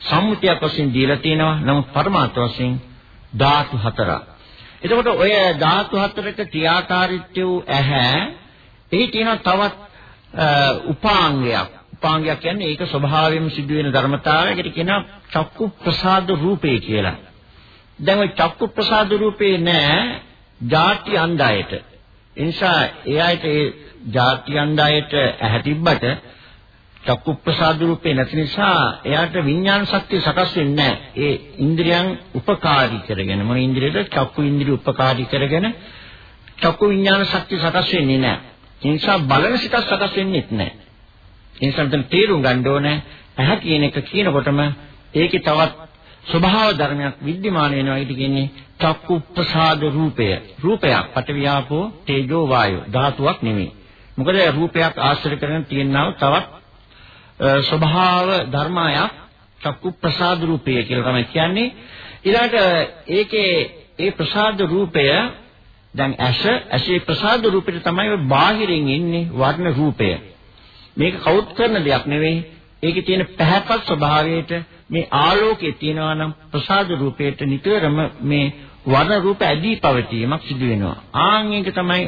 සම්මුතියක් වශයෙන් දීලා තියෙනවා. නමුත් පරමාර්ථ වශයෙන් ධාතු හතරක්. එතකොට ඔය ධාතු හතරක ක්‍රියාකාරීත්වය වූ ඇහැ එහි තියෙන තවත් උපාංගයක්. උපාංගයක් කියන්නේ ඒක ස්වභාවයෙන්ම සිදුවෙන ධර්මතාවයකට කියනවා චක්කු ප්‍රසාද රූපේ කියලා. දැන් ওই චක්කු ප්‍රසාද රූපේ නෑ ಜಾති අන්ධයට. එනිසා ඒ අයට ඒ ಜಾති අන්ධයට ඇහැ තිබ්බට චක්කු ප්‍රසාද රූපේ නැති නිසා එයාට විඥාන ශක්තිය සකස් වෙන්නේ නැහැ. ඒ ඉන්ද්‍රියන් උපකාරී කරගෙන මොන ඉන්ද්‍රියද චක්කු ඉන්ද්‍රිය උපකාරී කරගෙන චක්කු විඥාන ශක්තිය සකස් වෙන්නේ නැහැ. ඒ නිසා බලන සිතක් සකස් වෙන්නේත් නැහැ. ඒ නිසා දැන් තේරුම් ගන්න ඕනේ ඇහැ කියන එක කියනකොටම ඒකේ තවත් ස්වභාව ධර්මයක් විද්‍යමාන වෙනවා ඊට කියන්නේ චක්කු ප්‍රසාද රූපය. රූපයක් පටවියාපෝ තේජෝ වායෝ ධාතුවක් නෙමෙයි. මොකද රූපයක් ආශ්‍රය කරගෙන තියෙනව තවත් ස්වභාව ධර්මයක් චක්කු ප්‍රසාද රූපය කියලා තමයි කියන්නේ. ඊළඟට ඒකේ ඒ ප්‍රසාද රූපය දැන් ඇස ඇසේ ප්‍රසාද රූපෙට තමයි බාහිරින් ඉන්නේ වර්ණ රූපය. මේක කවුත් කරන දෙයක් නෙවෙයි. ඒකේ තියෙන පැහැපත් ස්වභාවයට මේ ආලෝකයේ තියෙනවා නම් ප්‍රසාද රූපයට නිතරම මේ වර්ණ රූප ඇදී පවතීමක් සිදු වෙනවා. ආන් එක තමයි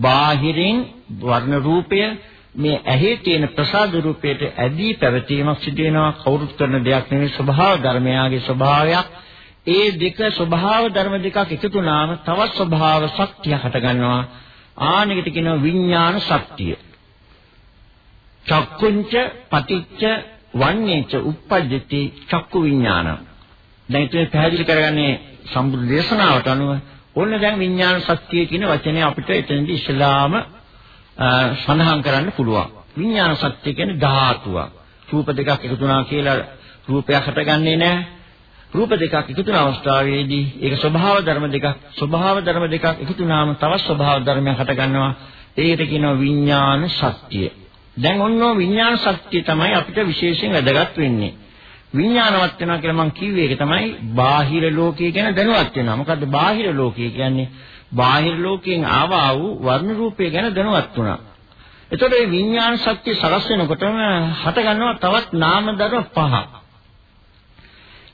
බාහිරින් වර්ණ රූපය මේ ඇහි තියෙන ප්‍රසාද රූපයට ඇදී පැවතීමක් සිදු වෙනවා. කවුරුත් කරන දෙයක් නෙවෙයි. ස්වභාව ධර්මයාගේ ස්වභාවයක්. ඒ දෙක ස්වභාව ධර්ම දෙකක් එකතු වුණාම තවත් ස්වභාව ශක්තිය හට ගන්නවා. ආනෙකට කියනවා විඥාන ශක්තිය. චක්කුංච පටිච්ච වන්නේච uppajjati චක්කු විඥාන දැන් ඉතින් පැහැදිලි කරගන්නේ සම්බුද්ධ දේශනාවට අනුව ඕන්න දැන් විඥාන ශක්තිය කියන වචනේ අපිට එතනදී ඉස්ලාම සඳහන් කරන්න පුළුවන්. විඥාන සත්‍ය කියන්නේ ධාතුවක්. රූප දෙකක් එකතු වුණා කියලා රූපයක් හටගන්නේ නැහැ. රූප දෙකක් එකතු වෙන අවස්ථාවේදී ඒක ස්වභාව ධර්ම දෙකක් ස්වභාව ධර්ම දෙකක් එකතු වුණාම තවත් ස්වභාව ධර්මයක් හටගන්නවා. ඒකට කියනවා විඥාන සත්‍ය. දැන් ඔන්න විඥාන සත්‍ය තමයි අපිට විශේෂයෙන් වැදගත් වෙන්නේ. විඥානවත් වෙනවා කියලා මම කිව්වේ ඒක තමයි බාහිර ලෝකය ගැන දැනුවත් වෙනවා. මොකද්ද බාහිර ලෝකය කියන්නේ? බාහිර ලෝකයෙන් ආවා වූ වර්ණ රූපය ගැන දැනුවත් වුණා. එතකොට මේ විඥාන ශක්තිය සකස් වෙනකොටම හට ගන්නවා තවත් නාම ධර්ම පහ.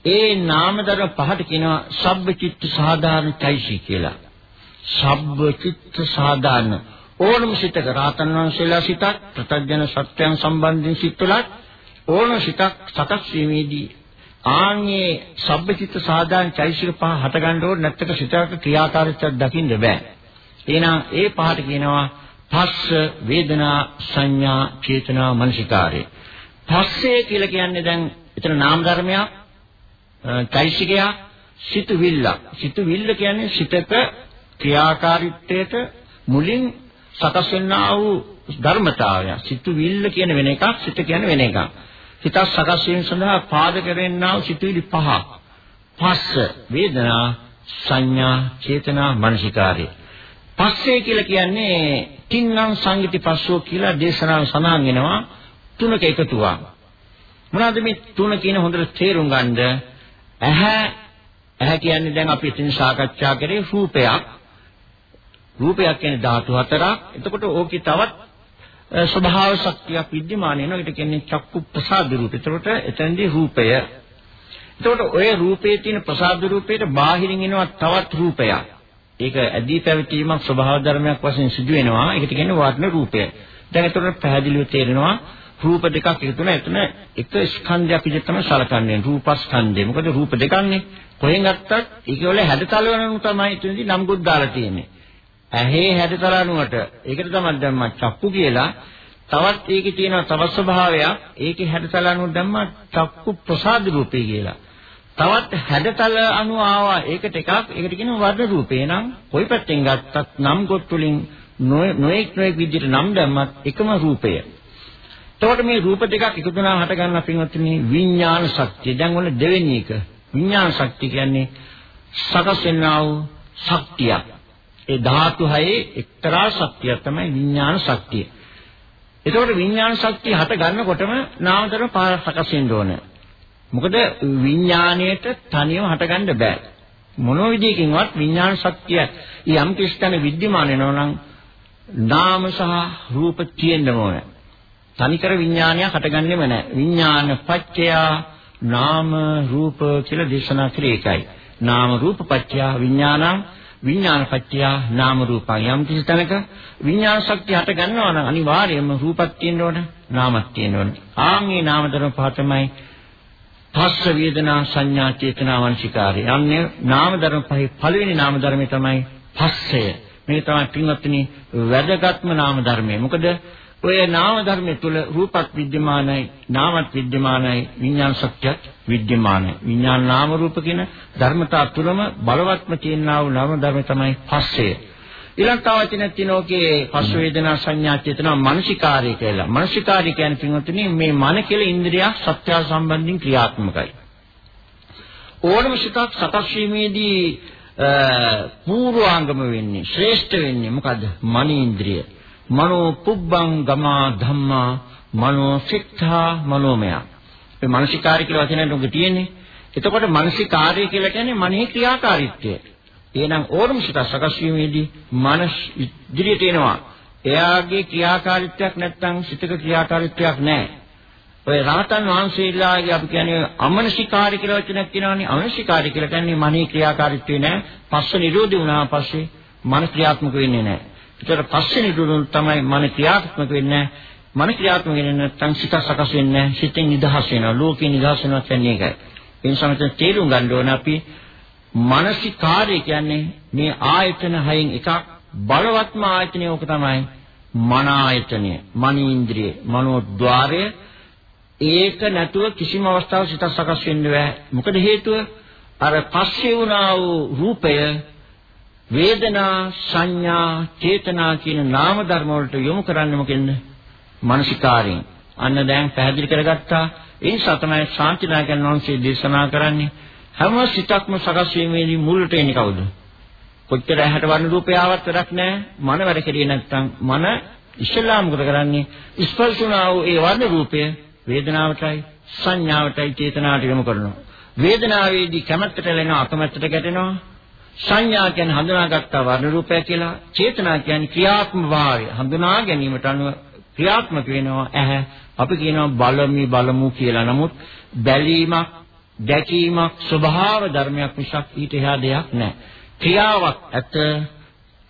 ඒ නාම ධර්ම පහට කියනවා සබ්බචිත්ත සාධාරණ චෛසි කියලා. සබ්බචිත්ත සාධාරණ ඕනම සිතක රාතන් වහන්සේලා සිතක් ප්‍රත්‍යඥ සත්‍යයන් සම්බන්ධයෙන් සිත්වලත් ඕන සිතක් සකස් වීමේදී ආන්ගේ සබ්බචිත්ත සාධාන චෛසික පහ හට ගන්න ඕනේ නැත්නම් සිතක ක්‍රියාකාරීත්වයක් දකින්න බෑ. එහෙනම් ඒ පහට කියනවා පස්ස වේදනා සංඥා චේතනා මනසිකාරය. පස්සේ කියලා කියන්නේ දැන් එතන නාම ධර්මයක් චෛසිකයක් සිතුවිල්ල. සිතුවිල්ල කියන්නේ සිතක ක්‍රියාකාරීත්වයට මුලින් සකස් වෙනා වූ ධර්මතාවය. සිතුවිල්ල කියන වෙන එකක් සිත කියන්නේ වෙන එකක්. හිතක් සකස් වීම සඳහා පාදක වෙන්නා වූ සිතුවිලි පහ. පස්ස වේදනා සංඥා චේතනා මනසිකාරය. පස්සේ කියලා කියන්නේ තින්නම් සංගති පස්සෝ කියලා දේශනාව සඳහන් වෙනවා තුනක එකතුවක්. මොනවද මේ තුන කියන හොඳට තේරුම් ගන්න ඇහැ ඇහැ කියන්නේ දැන් අපි ඉතින් සාකච්ඡා කරේ රූපයක්. රූපයක් කියන්නේ ධාතු හතරක්. එතකොට ඕකේ තවත් ස්වභාව ශක්තියක් විද්‍යමාන වෙනවා. ඒකට කියන්නේ චක්කු ප්‍රසාද රූප. ඒකට එතෙන්දී රූපය. ඒකට ඔය රූපයේ තියෙන ප්‍රසාද රූපයට බාහිරින් එනවා තවත් රූපයක්. ඒක ඇදී පැවතීමක් ස්වභාව ධර්මයක් වශයෙන් සිදු වෙනවා. ඒකට කියන්නේ වර්ණ රූපය. දැන් ඒතකොට පැහැදිලිව තේරෙනවා රූප දෙකක් එකතු වෙන එතන එක ස්කන්ධයක් විදිහට තමයි සලකන්නේ. රූපස්කන්ධය. මොකද රූප දෙකන්නේ. කොහෙන් ගත්තත් ඒක වල හැඩතල වෙනු තමයි එතනදී නම් ගොඩ දාලා තියෙන්නේ. ඇහි හැඩතලනුවට ඒකට තමයි දැම්ම චක්කු කියලා තවත් ඒකේ තියෙන තවත් ස්වභාවයක් ඒකේ හැඩතලනුව දැම්ම චක්කු ප්‍රසාද රූපේ කියලා තවත් හැඩතල අණු ආවා. ඒකට එකක් ඒකට කියනවා වර්ණ රූපේ නම් කොයි පැත්තෙන් ගත්තත් නම් කොට වලින් නොඑක් නොඑක් විදිහට නම් දැම්මත් එකම රූපය. එතකොට මේ රූප දෙකක් එකතු වුණාම හට ගන්න පින්වත්නි විඥාන ශක්තිය. දැන් ඔන්න දෙවෙනි එක. විඥාන ශක්තිය කියන්නේ සකස් වෙනා වූ ශක්තිය. ඒ ධාතු හයේ එක්තරා ශක්තියක් තමයි විඥාන ශක්තිය. එතකොට විඥාන ශක්තිය හට ගන්නකොටම නාම ධර්ම සකස් වෙන්න ඕන. මොකද විඥාණයට තනියම හටගන්න බෑ. මොන විදියකින්වත් විඥාන ශක්තිය යම් කිස්තන විද්‍යමාන වෙනවා නම් නාම සහ රූප තියෙන්න ඕන. තනිකර විඥානයක් හටගන්නෙම නැහැ. විඥාන පත්‍ය නාම රූප කියලා දේශනා කරේ ඒකයි. නාම රූප පත්‍ය විඥානං විඥාන පත්‍ය නාම රූපං යම් කිසි තැනක විඥාන ශක්තිය හට ගන්නවා නම් අනිවාර්යයෙන්ම රූපක් තියෙන්න ඕන නාමක් තියෙන්න ඕන. ආන්ගේ නාම ධර්ම පහ තමයි පස්ස වේදනා සංඥා චේතනා වංශිකාරය යන්නේ නාම ධර්ම පහේ පළවෙනි නාම ධර්මය තමයි පස්සය මේ තමයි පින්වත්නි වැදගත්ම නාම ධර්මය. මොකද ඔය නාම ධර්මයේ තුල රූපක් විද්‍යමානයි නාමත් විද්‍යමානයි විඥාන සත්‍යත් විද්‍යමානයි විඥාන නාම රූප කියන ධර්මතා තුලම බලවත්ම තියෙනා වූ නාම ධර්ම තමයි පස්සේ ඊළඟවචන තිනෝකේ පස් වේදනා සංඥා චේතනා මානසිකාරය කියලා. මානසිකාරය කියන්නේ පින්වත්නි මේ මන කියලා ඉන්ද්‍රිය සත්‍ය සම්බන්ධින් ක්‍රියාත්මකයි. ඕනම සිතක් සකස් වීමේදී පූර්වාංගම වෙන්නේ ශ්‍රේෂ්ඨ වෙන්නේ මොකද්ද? මනීන්ද්‍රිය. මනෝ පුබ්බං ගමා ධම්මා මනෝ සික්ඛා මනෝමය. මේ මානසිකාරය කියලා වචනයක් උග තියෙන්නේ. එතකොට මානසිකාරය කියලා කියන්නේ මනේ ක්‍රියාකාරීත්වය. එහෙනම් ඕනම සිත සකස් වීමේදී මනස් ඉදිරියට එනවා. එයාගේ ක්‍රියාකාරීත්වයක් නැත්නම් සිතක ක්‍රියාකාරීත්වයක් නැහැ. ඔය රහතන් වහන්සේලාගේ අපි කියන්නේ අමනසිකාරය කියලා වචනයක් තියෙනවානේ. අමනසිකාරය කියලා කියන්නේ මනේ ක්‍රියාකාරීත්වේ නැහැ. පස්ස නිරෝධි වුණාම පස්සේ මන ක්‍රියාත්මක වෙන්නේ නැහැ. ඒතර පස්සේ නිදුණු තමයි මන ක්‍රියාත්මක වෙන්නේ. මන ක්‍රියාත්මක වෙන්නේ නැත්නම් සිත සකස් වෙන්නේ සිතෙන් නිදහස් වෙනවා. ලෝකේ නිදහස් වෙනවා කියන්නේ ඒකයි. ඒ නිසා මෙතන තේරුම් ගන්න ඕන අපි මානසිකාර්ය කියන්නේ මේ ආයතන හයෙන් එකක් බලවත්ම ආයතනය ඕක තමයි මන ආයතනය. මනීන්ද්‍රිය මනෝද්වාරය. ඒක නැතුව කිසිම අවස්ථාවක සිත සකස් වෙන්නේ නැහැ මොකද හේතුව? අර පස්සේ වුණා වූ රූපය වේදනා සංඥා චේතනා කියන නාම ධර්ම වලට යොමු කරන්නේ මොකෙන්ද? මානසිකාරයෙන්. අන්න දැන් පැහැදිලි කරගත්තා. ඒ නිසා තමයි ශාන්තිනායකයන් වහන්සේ දේශනා කරන්නේ හැම සිතක්ම සකස් වීමේදී මුලට එන්නේ කවුද? කොච්චර ඇහැට වර්ණ රූපය ආවත් වැඩක් නැහැ. මන වැඩ කෙරියේ නැත්නම් මන ඉස්ලාම් මොකද කරන්නේ? ස්පර්ශුණා වූ ඒ වර්ණ රූපය වේදනාවටයි සංඥාවටයි චේතනාවට යොමු කරනවා. වේදනාවේදී කැමැත්තට ලැබෙනවා අකමැත්තට ගැටෙනවා සංඥා කියන්නේ හඳුනාගත්ත වර්ණ රූපය කියලා. චේතනා කියන්නේ ක්‍රියාත්මක භාවය. හඳුනා ගැනීමට අනුව ක්‍රියාත්මක වෙනවා ඇහැ. අපි කියනවා බලමි බලමු කියලා. නමුත් බැලීමක්, දැකීමක් ස්වභාව ධර්මයක් මිසක් ඊට එහා දෙයක් නැහැ. ක්‍රියාවක් ඇත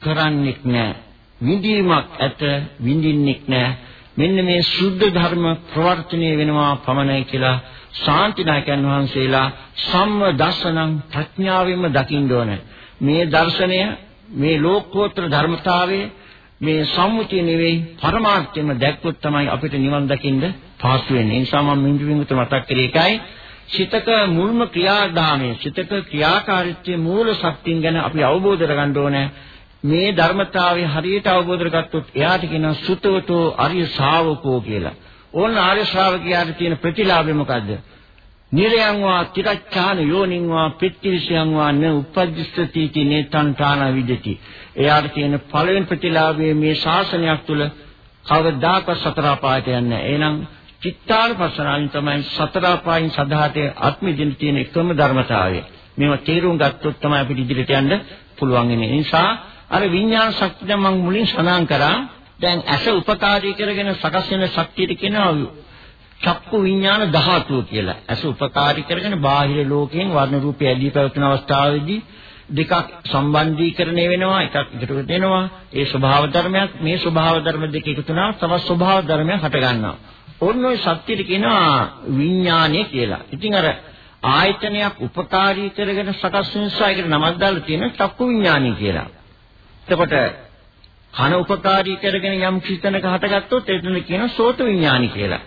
කරන්නෙක් නැහැ. විඳීමක් ඇත විඳින්නෙක් නැහැ. මෙන්න මේ සුද්ධ ධර්ම ප්‍රවර්තනය වෙනවා පමණයි කියලා ශාන්තිනායකයන් වහන්සේලා සම්ම දර්ශනං ප්‍රඥාවෙන්ම දකින්න ඕනේ. මේ දර්ශනය මේ ලෝකෝත්තර ධර්මතාවයේ මේ සම්මුතිය නෙවෙයි පරමාර්ථයම දැක්කොත් තමයි අපිට නිවන් දකින්න පහසු වෙන්නේ. ඒ නිසා මම මින්දුවින්ගත මතක් කරේ එකයි චිතක මුල්ම ක්‍රියාදාමයේ චිතක ක්‍රියාකාරීත්වයේ මූල ශක්තියන් ගැන අපි අවබෝධ කරගන්න ඕනේ. මේ ධර්මතාවය හරියට අවබෝධ කරගත්තොත් එයාට කියනවා සුතවතෝ ආර්ය ශාවකෝ කියලා. ඕන ආර්ය ශ්‍රාවකයාට තියෙන ප්‍රතිලාභය මොකද්ද? නිරයං වා තිරච්ඡාන යෝනිං වා පිට්ඨිවිෂයං වා න උපජ්ජස්සති ති නේතං ඨාන විදති. එයාට තියෙන පළවෙනි ප්‍රතිලාභය මේ ශාසනයක් තුල කවදාකවත් සතර පායට යන්නේ. එහෙනම් චිත්තානුපස්සනාවෙන් තමයි සතර පායින් සදාතේ ආත්මෙදින තියෙන එකම ධර්මතාවය. මේවා තේරුම් ගත්තොත් තමයි අපිට ඉදිරියට යන්න පුළුවන් වෙන්නේ. ඒ නිසා අර විඥාන ශක්තිය මම මුලින් සඳහන් කරා. දැන් ඇස උපකාරී කරගෙන සකස් වෙන ශක්තියට කියනවා චක්කු විඥාන ධාතුව කියලා. ඇස උපකාරී කරගෙන බාහිර ලෝකයෙන් වර්ණ රූපය ඇදී පැවතුන අවස්ථාවේදී දෙකක් සම්බන්ධීකරණය වෙනවා එකක් ඉදිරියට වෙනවා ඒ ස්වභාව ධර්මයක් මේ ස්වභාව ධර්ම දෙක එකතු වෙනවා තවත් ස්වභාව ධර්මයක් හට ගන්නවා ඔන්න ඔය සත්‍යෙට කියනවා විඥානය කියලා. ඉතින් අර ආයතනයක් උපකාරී කරගෙන සකස් වෙන නිසා ඒකට නමක් දාලා තියෙන චක්කු විඥානය කියලා. එතකොට කන උපකාරී කරගෙන යම් චිතනක හටගත්තොත් එතන කියන සෝත විඥානි කියලා.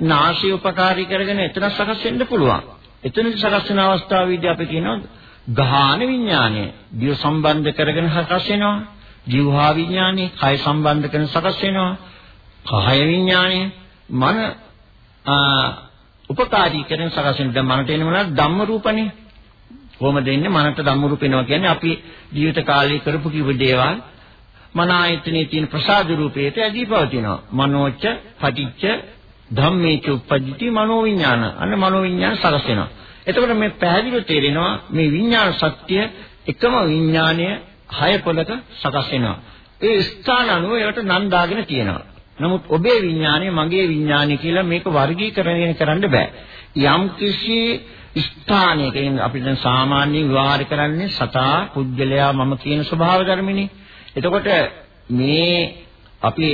නාසය උපකාරී කරගෙන එතන සකස් වෙන්න පුළුවන්. එතනදි සකස් වෙන අවස්ථාවේදී අපි කියනවා ගාහන විඥානය දිව සම්බන්ධ කරගෙන සකස් වෙනවා. ජීවහා විඥානය කය සම්බන්ධ කරගෙන සකස් වෙනවා. කාය විඥානය මන උපකාරී කරන සකස් වෙන දැන් මනට එන්නේ මොනවද ධම්ම රූපනේ කොහොමද එන්නේ මනට ධම්ම රූප එනවා කියන්නේ අපි ජීවිත කාලේ කරපු කිව්ව දේවල් මන ආයතනයේ තියෙන ප්‍රසාද රූපයට ඇදී පවතිනවා මනෝච්ච පටිච්ච ධම්මේච උප්පජ්ජති මනෝවිඥාන අන්න මනෝවිඥාන සකස් වෙනවා එතකොට මේ පැහැදිලිව තේරෙනවා මේ විඥාන සත්‍ය එකම විඥානය හය පොලක සකස් වෙනවා ඒ ස්ථාන අනුව ඒවට නම් දාගෙන තියෙනවා නමුත් ඔබේ විඥානය මගේ විඥානය කියලා මේක වර්ගීකරණය කරන්න බෑ. යම් කිසි ස්ථානයකින් අපි දැන් සාමාන්‍ය විවහාර කරන්නේ සතා පුද්ගලයා මම කියන ස්වභාව ධර්මිනේ. එතකොට මේ අපි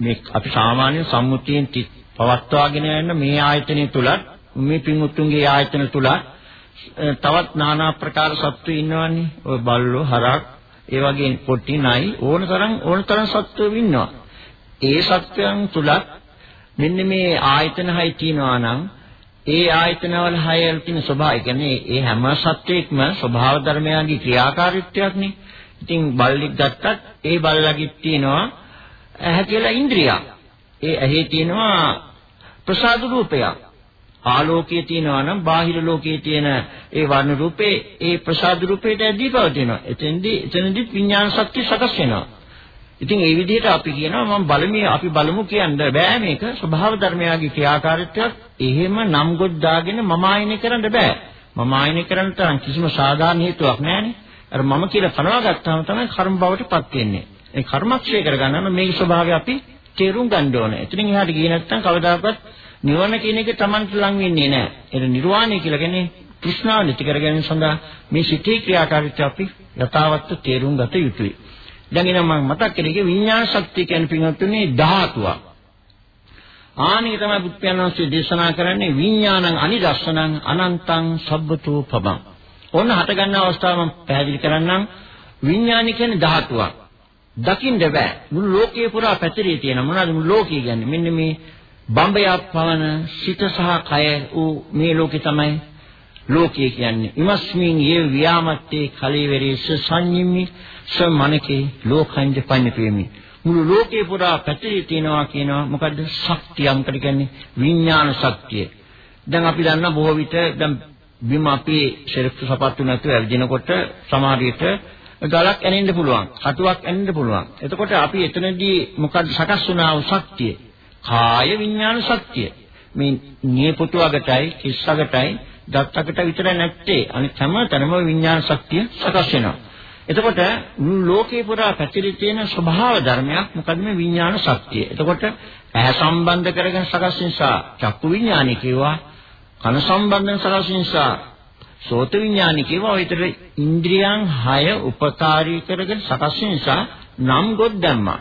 මේ අපි සාමාන්‍ය සම්මුතියෙන් පවත්වාගෙන යන මේ ආයතනය තුලත් මේ පින්වුතුන්ගේ ආයතන තුලත් තවත් নানা ප්‍රකාර සත්තු ඉන්නවනේ. ඔය බල්ලෝ හරක් ඒ වගේ පොටි නයි ඕන තරම් ඕන තරම් සත්තු ඉන්නවා. ඒ සත්‍යයන් තුලත් මෙන්න මේ ආයතන හය තියෙනවා නම් ඒ ආයතනවල හය වල තියෙන ස්වභාවය කියන්නේ ඒ හැම සත්‍යයක්ම ස්වභාව ධර්මයන්ගේ ක්‍රියාකාරීත්වයක්නේ. ඉතින් බල්ලෙක් ගත්තත් ඒ බල්ලගේ තියෙනවා ඇහැ කියලා ඉන්ද්‍රියක්. ඒ ඇහි තියෙනවා ප්‍රසාද රූපයක්. ආලෝකයේ තියෙනවා නම් බාහිර ලෝකයේ තියෙන ඒ වර්ණ රූපේ ඒ ප්‍රසාද රූපයට ඇදී පවතිනවා. එතෙන්දී එතනදී විඥාන ශක්තිය සකස් වෙනවා. ඉතින් ඒ විදිහට අපි කියනවා මම බලමු අපි බලමු කියන්න බෑ මේක ස්වභාව ධර්මයාගේ ක්‍රියාකාරීත්වයක් එහෙම නම් ගොඩ දාගෙන මම ආයනය කරන්න බෑ මම ආයනය කරන්න තරම් කිසිම සාධාරණ හේතුවක් නැහැනේ අර මම කියලා කනවා ගත්තාම තමයි කර්ම බවටපත් වෙන්නේ ඒ කර්මක්ෂය කරගන්න මේක ස්වභාවය අපි තේරුම් ගන්න ඕනේ එතනින් එහාට ගියේ නැත්නම් කවදාකවත් නිවන කියන එක Tamanට ලං වෙන්නේ නැහැ ඒක නිර්වාණය කියලා කියන්නේ කෘෂ්ණාව නැති කර ගැනීම සඳහා මේ සිතේ ක්‍රියාකාරීත්වය අපි යථාවත්ව තේරුම් ගත යුතුයි දැන් එනම් මම මතක් කරේ විඥාන ශක්තිය කියන්නේ පින්වත්නි ධාතුවක්. ආනික තමයි බුද්ධයන් වහන්සේ දේශනා කරන්නේ විඥානං අනිදස්සනං අනන්තං සබ්බතෝ පබං. ඕන හට ගන්න අවස්ථාව මම පැහැදිලි කරන්නම්. විඥානි කියන්නේ ධාතුවක්. දකින්න බෑ. මුළු ලෝකේ පුරා පැතිරී තියෙන මොනවාද මුළු ලෝකය කියන්නේ? මෙන්න මේ බම්බයක් පවන සිත සහ කය ඌ මේ ලෝකේ තමයි ලෝකය කියන්නේ. ඉමස්මින් යේ ව්‍යාමත්තේ කලීවරේස සංඤිම්මි සමනකේ ලෝකංජ පඤ්ඤපේමි මුළු ලෝකේ පුරා පැතිරී තියෙනවා කියනවා. මොකද්ද? ශක්තිය මොකද කියන්නේ විඥාන ශක්තිය. දැන් අපි දන්නා බොහෝ විට දැන් බිම අපි ශරීර සපත්තු නැතුව ඇවිදිනකොට සමහර විට ගලක් ඇනෙන්න පුළුවන් කටුවක් ඇනෙන්න පුළුවන්. එතකොට අපි එතනදී මොකද්ද? සකස් වුණා වූ ශක්තිය. කාය විඥාන ශක්තිය මේ නියපොතු අගටයි කිස් අගටයි දත් අගට විතර නැත්තේ අනිත් හැම තැනම විඥාන ශක්තිය සකස් වෙනවා එතකොට ලෝකේ පුරා පැතිරී තියෙන ස්වභාව ධර්මයක් මොකද මේ විඥාන ශක්තිය. එතකොට ඇහැ සම්බන්ධ කරගෙන සකස් නිසා චක්කු විඥානි කියවා කන සම්බන්ධයෙන් සකස් නිසා සෝත විඥානි කියවා ඔය විතර ඉන්ද්‍රියන් 6 උපකාරී කරගෙන සකස් නිසා නම් ගොඩ දැම්මා.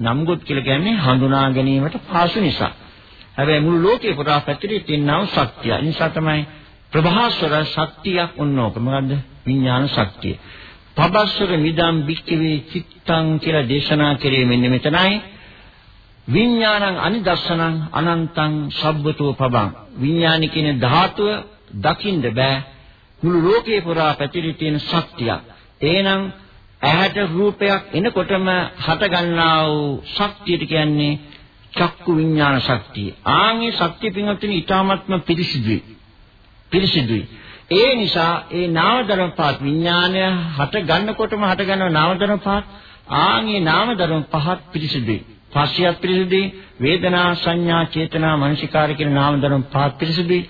නම් ගොඩ කියලා කියන්නේ හඳුනා ගැනීමට පාසු නිසා. හැබැයි මුළු ලෝකේ පුරා පැතිරී තියෙනා ශක්තිය. නිසා තමයි ප්‍රභාස්වර ශක්තියක් උන්නෝක. මොකද්ද? විඥාන ශක්තිය. පබස්සර මිදම් බික්කවේ චිත්තං කියලා දේශනා කරේ මෙන්න මෙතනයි විඥානං අනිදස්සනං අනන්තං සබ්බතෝ පබං විඥානි කියන ධාතුව දකින්න බෑ මුළු ලෝකේ පුරා පැතිරී තියෙන ශක්තියක් එහෙනම් ඇහැට රූපයක් එනකොටම හට ගන්නා වූ ශක්තියට කියන්නේ චක්කු විඥාන ශක්තිය ආන්ගේ ශක්තිය පින්වත්නි ඊටාත්ම පිරිසිදුයි පිරිසිදුයි ඒ නිසා ඒ නාම ධර්ම පහත් විඥානය හට ගන්නකොටම හට ගන්න නාම ධර්ම පහත් ආන්ගේ නාම ධර්ම පහත් පිරිසිදුයි. පස්සියත් පිරිසිදුයි. වේදනා සංඥා චේතනා මනසිකාර කියන නාම ධර්ම පහත් පිරිසිදුයි.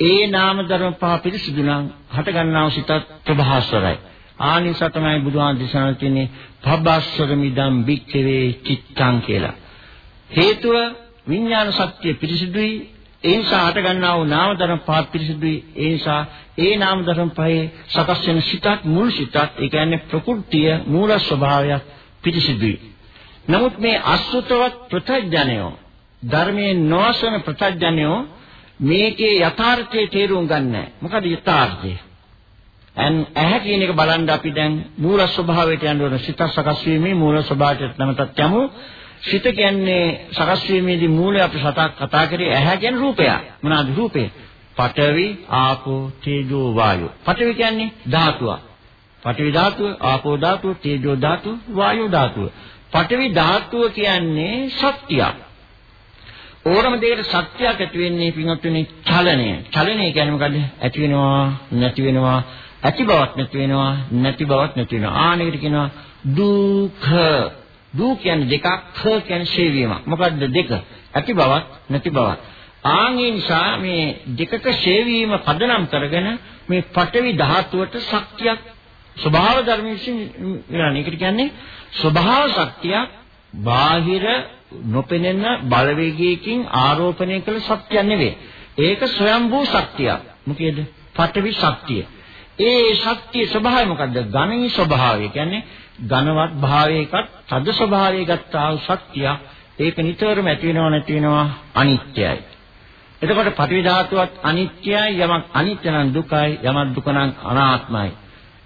ඒ නාම ධර්ම පහ පිරිසිදු නම් හට ගන්නා සිතත් ප්‍රභාස්වරයි. ආනිසා තමයි බුදුහාම දේශනා කියන්නේ පබ්බස්සර මිදම් බික්කවේ චිත්තං කියලා. හේතුව විඥාන සත්‍ය පිරිසිදුයි ඒ නිසා හට ගන්නා වූ නාම ධර්ම පහත් පිරිසිදුයි. ඒ නිසා ඒ නාම ධර්ම පහේ සකස් වෙන සිතක් මුල් සිතක් ඒ කියන්නේ ප්‍රകൃතිය මූල ස්වභාවයක් පිරිසිදුයි. නමුත් මේ අසුතවත් ප්‍රත්‍යඥයෝ ධර්මයේ නොසන ප්‍රත්‍යඥයෝ මේකේ යථාර්ථයේ තේරුම් ගන්නෑ. මොකද යථාර්ථය? අන් ඇහැ කියන එක බලන්න අපි දැන් මූල ස්වභාවයට යන්න ඕන සිත සකස් වීමේ මූල ස්වභාවයට නැමතත් යමු. සිත කියන්නේ සකස් වීමේදී මූලය අපි සතා කතා කරේ ඇහැ කියන්නේ රූපය. මොනවාද රූපය? පඨවි, ආපෝ, තේජෝ, වායෝ. පඨවි කියන්නේ ධාතුවක්. පඨවි ධාතුව, ආපෝ ධාතුව, තේජෝ ධාතුව, වායෝ ධාතුව. පඨවි ධාතුව කියන්නේ ශක්තියක්. ඕනම දෙයකට සත්‍යයක් ඇති වෙන්නේ පින්වත්නි චලනය. චලනය කියන්නේ මොකද්ද? ඇති වෙනවා, නැති වෙනවා, ඇති බවක් නැති වෙනවා, නැති බවක් නැති වෙනවා. ආනෙකට කියනවා දුක්ඛ. දුක් කියන්නේ දෙකක්, ඛ කියන්නේ ශේවීමක්. මොකද්ද දෙක? ඇති බවක්, නැති බවක්. ආන්ගේ නිසා මේ දෙකක ශේවීම පදනම් කරගෙන මේ පඨවි ධාතුවට ශක්තියක් ස්වභාව ධර්ම විසින් ඉරණ. ඒකට කියන්නේ ස්වභාව ශක්තියක් බාහිර නොපෙනෙන බලවේගයකින් ආරෝපණය කළ ශක්තියක් නෙවෙයි. ඒක ස්වයම්භූ ශක්තියක්. මොකේද? පඨවි ශක්තිය. ඒ ශක්තිය ස්වභාවය මොකද්ද? ඝනී ස්වභාවය. කියන්නේ ඝනවත් භාවයකත් තද ස්වභාවයකට ආව ශක්තිය. ඒක නිතරම ඇති වෙනව නැති වෙනව අනිත්‍යයි. එතකොට පඨවි ධාතුවත් අනිත්‍යයි යමක් අනිත්‍ය නම් දුකයි යමක් දුක නම් අනාත්මයි.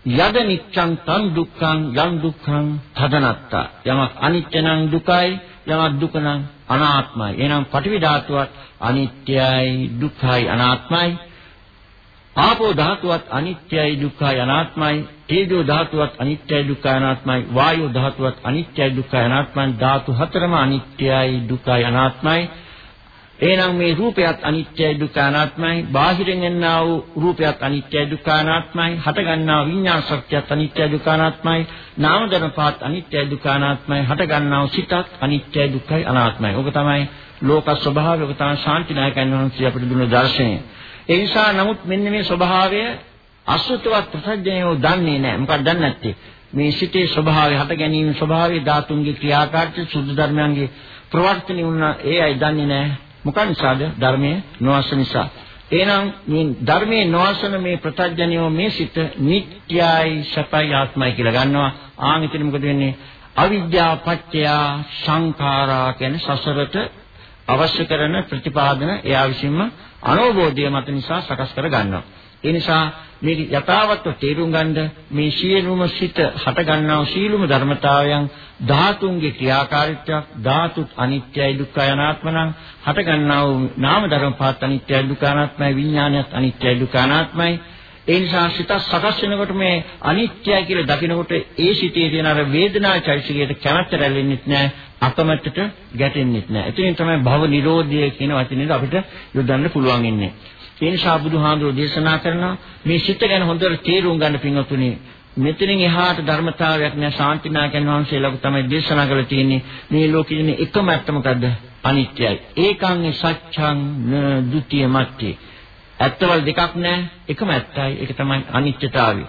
යද නිච්ඡං තං දුක්ඛං යම් දුක්ඛං තදනත්තා යමක් අනිත්‍ය නම් දුකයි යමක් දුක නම් අනාත්මයි එහෙනම් පඨවි ධාතුවත් අනිත්‍යයි දුක්ඛයි අනාත්මයි ආපෝ ධාතුවත් අනිත්‍යයි දුක්ඛයි අනාත්මයි තේජෝ ධාතුවත් අනිත්‍යයි දුක්ඛයි අනාත්මයි වායෝ ධාතුවත් අනිත්‍යයි දුක්ඛයි අනාත්මයි ධාතු හතරම අනිත්‍යයි දුක්ඛයි අනාත්මයි එහෙනම් මේ රූපයත් අනිත්‍යයි දුක්ඛ අනාත්මයි. බාහිරින් එන්නා වූ රූපයත් අනිත්‍යයි දුක්ඛ අනාත්මයි. හට ගන්නා විඤ්ඤාණ ශක්තියත් අනිත්‍යයි දුක්ඛ අනාත්මයි. නාම ධර්ම පහත් අනිත්‍යයි දුක්ඛ අනාත්මයි. හට ගන්නා වූ සිතත් අනිත්‍යයි දුක්ඛයි අනාත්මයි. ඔක තමයි ලෝක ස්වභාවය. ඔක තමයි ශාන්තිනායකයන් වහන්සේ අපිට දුන්න දර්ශනය. ඒ නිසා නමුත් මෙන්න මේ ස්වභාවය අසුතවත් ප්‍රසජ්ජයෝ දන්නේ නැහැ. මොකක්ද දන්නේ නැත්තේ? මේ සිතේ ස්වභාවය හට ගැනීම ස්වභාවය ධාතුන්ගේ ක්‍රියාකාරීත්වය සුද්ධ ධර්මයන්ගේ ප්‍රවර්තනය වුණා ඒ අය දන්නේ නැහැ. මොකක් නිසාද? ධර්මයේ නොඅස නිසා. එහෙනම් මේ ධර්මයේ නොඅසන මේ ප්‍රත්‍යඥයෝ මේ සිත නිට්ටයයි සපයි ආත්මයි කියලා ගන්නවා. ආන් ඉතින් මොකද වෙන්නේ? අවිද්‍යා පත්‍ය සංඛාරා කියන සසරට අවශ්‍ය කරන ප්‍රතිපාදන එයා විසින්ම අනෝබෝධය මත නිසා සකස් කර ගන්නවා. ඒ නිසා මේක යථාවත්ව තේරුම් ගන්න මේ සියලුම සිත හට ගන්නා සීලුම ධර්මතාවයන් ධාතුන්ගේ ක්‍රියාකාරීත්වයක් ධාතුත් අනිත්‍යයි දුක්ඛයි අනාත්ම නම් හට ගන්නා වූ නාම ධර්ම පහත් අනිත්‍යයි දුක්ඛ අනාත්මයි විඥානයත් අනිත්‍යයි දුක්ඛ අනාත්මයි ඒ නිසා සිත සකස් වෙනකොට මේ අනිත්‍යයි කියලා දකිනකොට ඒ සිතේ තියෙන අර වේදනා චෛතසිකයට කැමැත්ත රැල්ෙන්නෙත් නැහැ අකමැත්තට ගැටෙන්නෙත් නැහැ. එතනින් තමයි භව නිරෝධය කියන වචනේද අපිට යොදන්න පුළුවන් ඉන්නේ. ඒ නිසා බුදුහාඳුරෝ දේශනා කරනවා මේ සිත ගැන හොඳට තේරුම් ගන්න පින්වතුනි. මෙතනින් එහාට ධර්මතාවයක් නෑ. ශාන්තිනායකයන් වහන්සේලාට තමයි දේශනා කරලා තියෙන්නේ. මේ ලෝකෙ ඉන්නේ එකම ඇත්ත මොකද්ද? අනිත්‍යයි. ඒකං සත්‍යං න ဒ ුතිය මැත්තේ ඇත්තවල දෙකක් නෑ එකම ඇත්තයි ඒක තමයි අනිත්‍යතාවය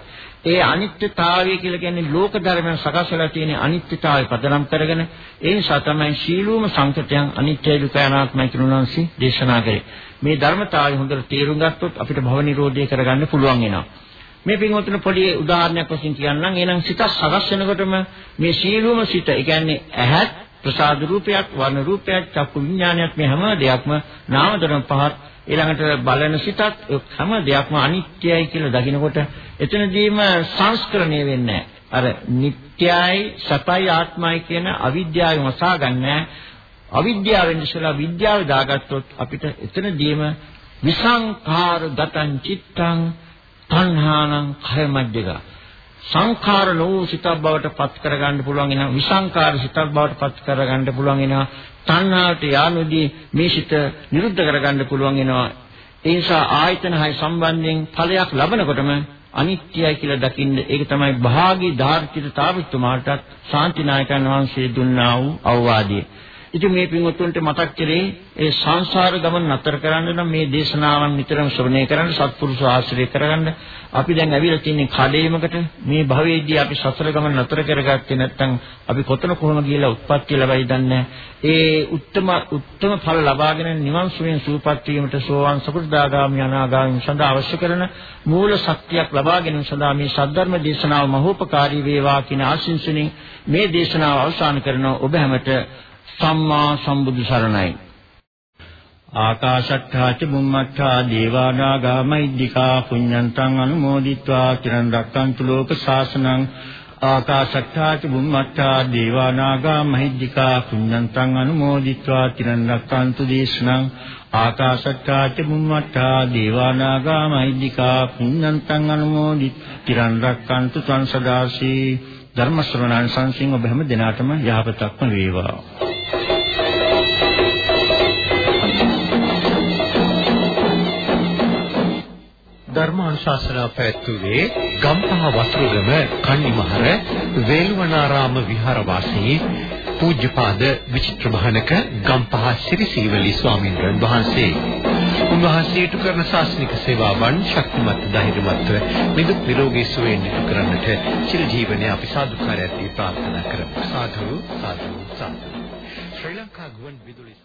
ඒ අනිත්‍යතාවය කියලා කියන්නේ ලෝක ධර්මයන් සකස් වෙලා තියෙන අනිත්‍යතාවය පදනම් කරගෙන ඒ නිසා තමයි සීලූම සංකතයන් අනිත්‍ය දුක අනාත්මයි කියන උන්වහන්සේ දේශනා කරේ. මේ ධර්මතාවය හොඳට තේරුම් ගත්තොත් අපිට භව නිරෝධය කරගන්න පුළුවන් වෙනවා. මේ පින්වතුන් පොඩි උදාහරණයක් වශයෙන් කියන්නම්. එහෙනම් සිත සකස් වෙනකොටම මේ සීලූම සිත, ඒ කියන්නේ ඇහත් ප්‍රසාද රූපයක්, වර්ණ රූපයක්, චක්කු විඥානයක් මේ හැම දෙයක්ම නාම ධර්ම පහත් ඊළඟට බලන සිතත් හැම දෙයක්ම අනිත්‍යයි කියලා දකිනකොට එතනදීම සංස්කරණය වෙන්නේ අර නිට්ටයයි සතයි ආත්මයි කියන අවිද්‍යාවෙන් වසා ගන්න. අවිද්‍යාවෙන් ඉස්සලා විද්‍යාව දාගත්තොත් අපිට එතනදීම විසංඛාර ගතං චිත්තං තණ්හානං khයමජ්ජක සංඛාර නෝ සිතක් බවට පත් කරගන්න පුළුවන් එනවා විසංඛාර සිතක් බවට පත් කරගන්න පුළුවන් එනවා තණ්හාවට යානුදී මේ සිත නිරුද්ධ කරගන්න පුළුවන් වෙනවා. ඒ නිසා ආයතන හය සම්බන්ධයෙන් ඵලයක් ලබනකොටම අනිත්‍යයි කියලා දකින්න ඒක තමයි භාගී ධාර්තිත තාවිතුමාටත් ශාන්තිනායකයන් වහන්සේ දුන්නා වූ අවවාදය. ඉතින් මේ පින්වත්තුන්ට මතක් කරේ ඒ සංසාර ගමන නතර කරන්න නම් මේ දේශනාවන් නිතරම ශ්‍රවණය කරන්න සත්පුරුෂ ආශ්‍රය කරගන්න. අපි දැන් ඇවිල්ලා තියෙන්නේ කඩේමකට. මේ භවයේදී අපි සසර ගමන නතර කරගත්තේ නැත්නම් අපි කොතන කොහොම ගියලා උත්පත්ති ලැබයි දන්නේ ඒ උත්තම උත්තම ඵල ලබාගෙන නිවන් සුවයෙන් සූපත් වීමට සෝවාන් සකෘදාගාමී අනාගාමී සඳහා අවශ්‍ය කරන මූල ශක්තියක් ලබා ගැනීම සඳහා මේ සද්ධර්ම දේශනාව මහෝපකාරී වේවා කියන ආශිංසුණින් මේ දේශනාව අවසන් කරන ඔබ හැමට සම්මා සම්බුදු සරණයි. ආකාශට්ඨා ච බුම්මට්ඨා දේවානාගා මෛද්దికා පුඤ්ඤන්තං අනුමෝදිත්වා චිරන් රැක්කන්තු ලෝක ශාසනං ආකාශට්ඨා ච බුම්මට්ඨා දේවානාගා මෛද්దికා පුඤ්ඤන්තං අනුමෝදිත්වා චිරන් රැක්කන්තු දේශනං ආකාශට්ඨා ච බුම්මට්ඨා දේවානාගා මෛද්దికා පුඤ්ඤන්තං අනුමෝදිත් චිරන් රැක්කන්තු සංසදාසී ධර්ම ශ්‍රවණයන් සංසිං ඔබ හැම දිනාටම යහපතක්ම වේවා. ධර්මානුශාසනා පැවැත්වුවේ ගම්පහ වතුරුගම කන්නිමහර වේළුවනාරාම විහාරවාසී පූජ්‍යපාද විචිත්‍ර භානක ගම්පහ ශ්‍රී ස්වාමීන් වහන්සේ. උන්වහන්සේට කරන ශාස්ත්‍රික සේවාවන් ශක්තිමත් ධෛර්යමත්ව නිදුක් නිරෝගී සුවයෙන් ඉටු කරන්නට චිර ජීවනයේ අපි සාදුකාරයත් ප්‍රාර්ථනා කරමු. සාදු සාදු සාදු. ශ්‍රී ලංකා ගුවන් විදුලි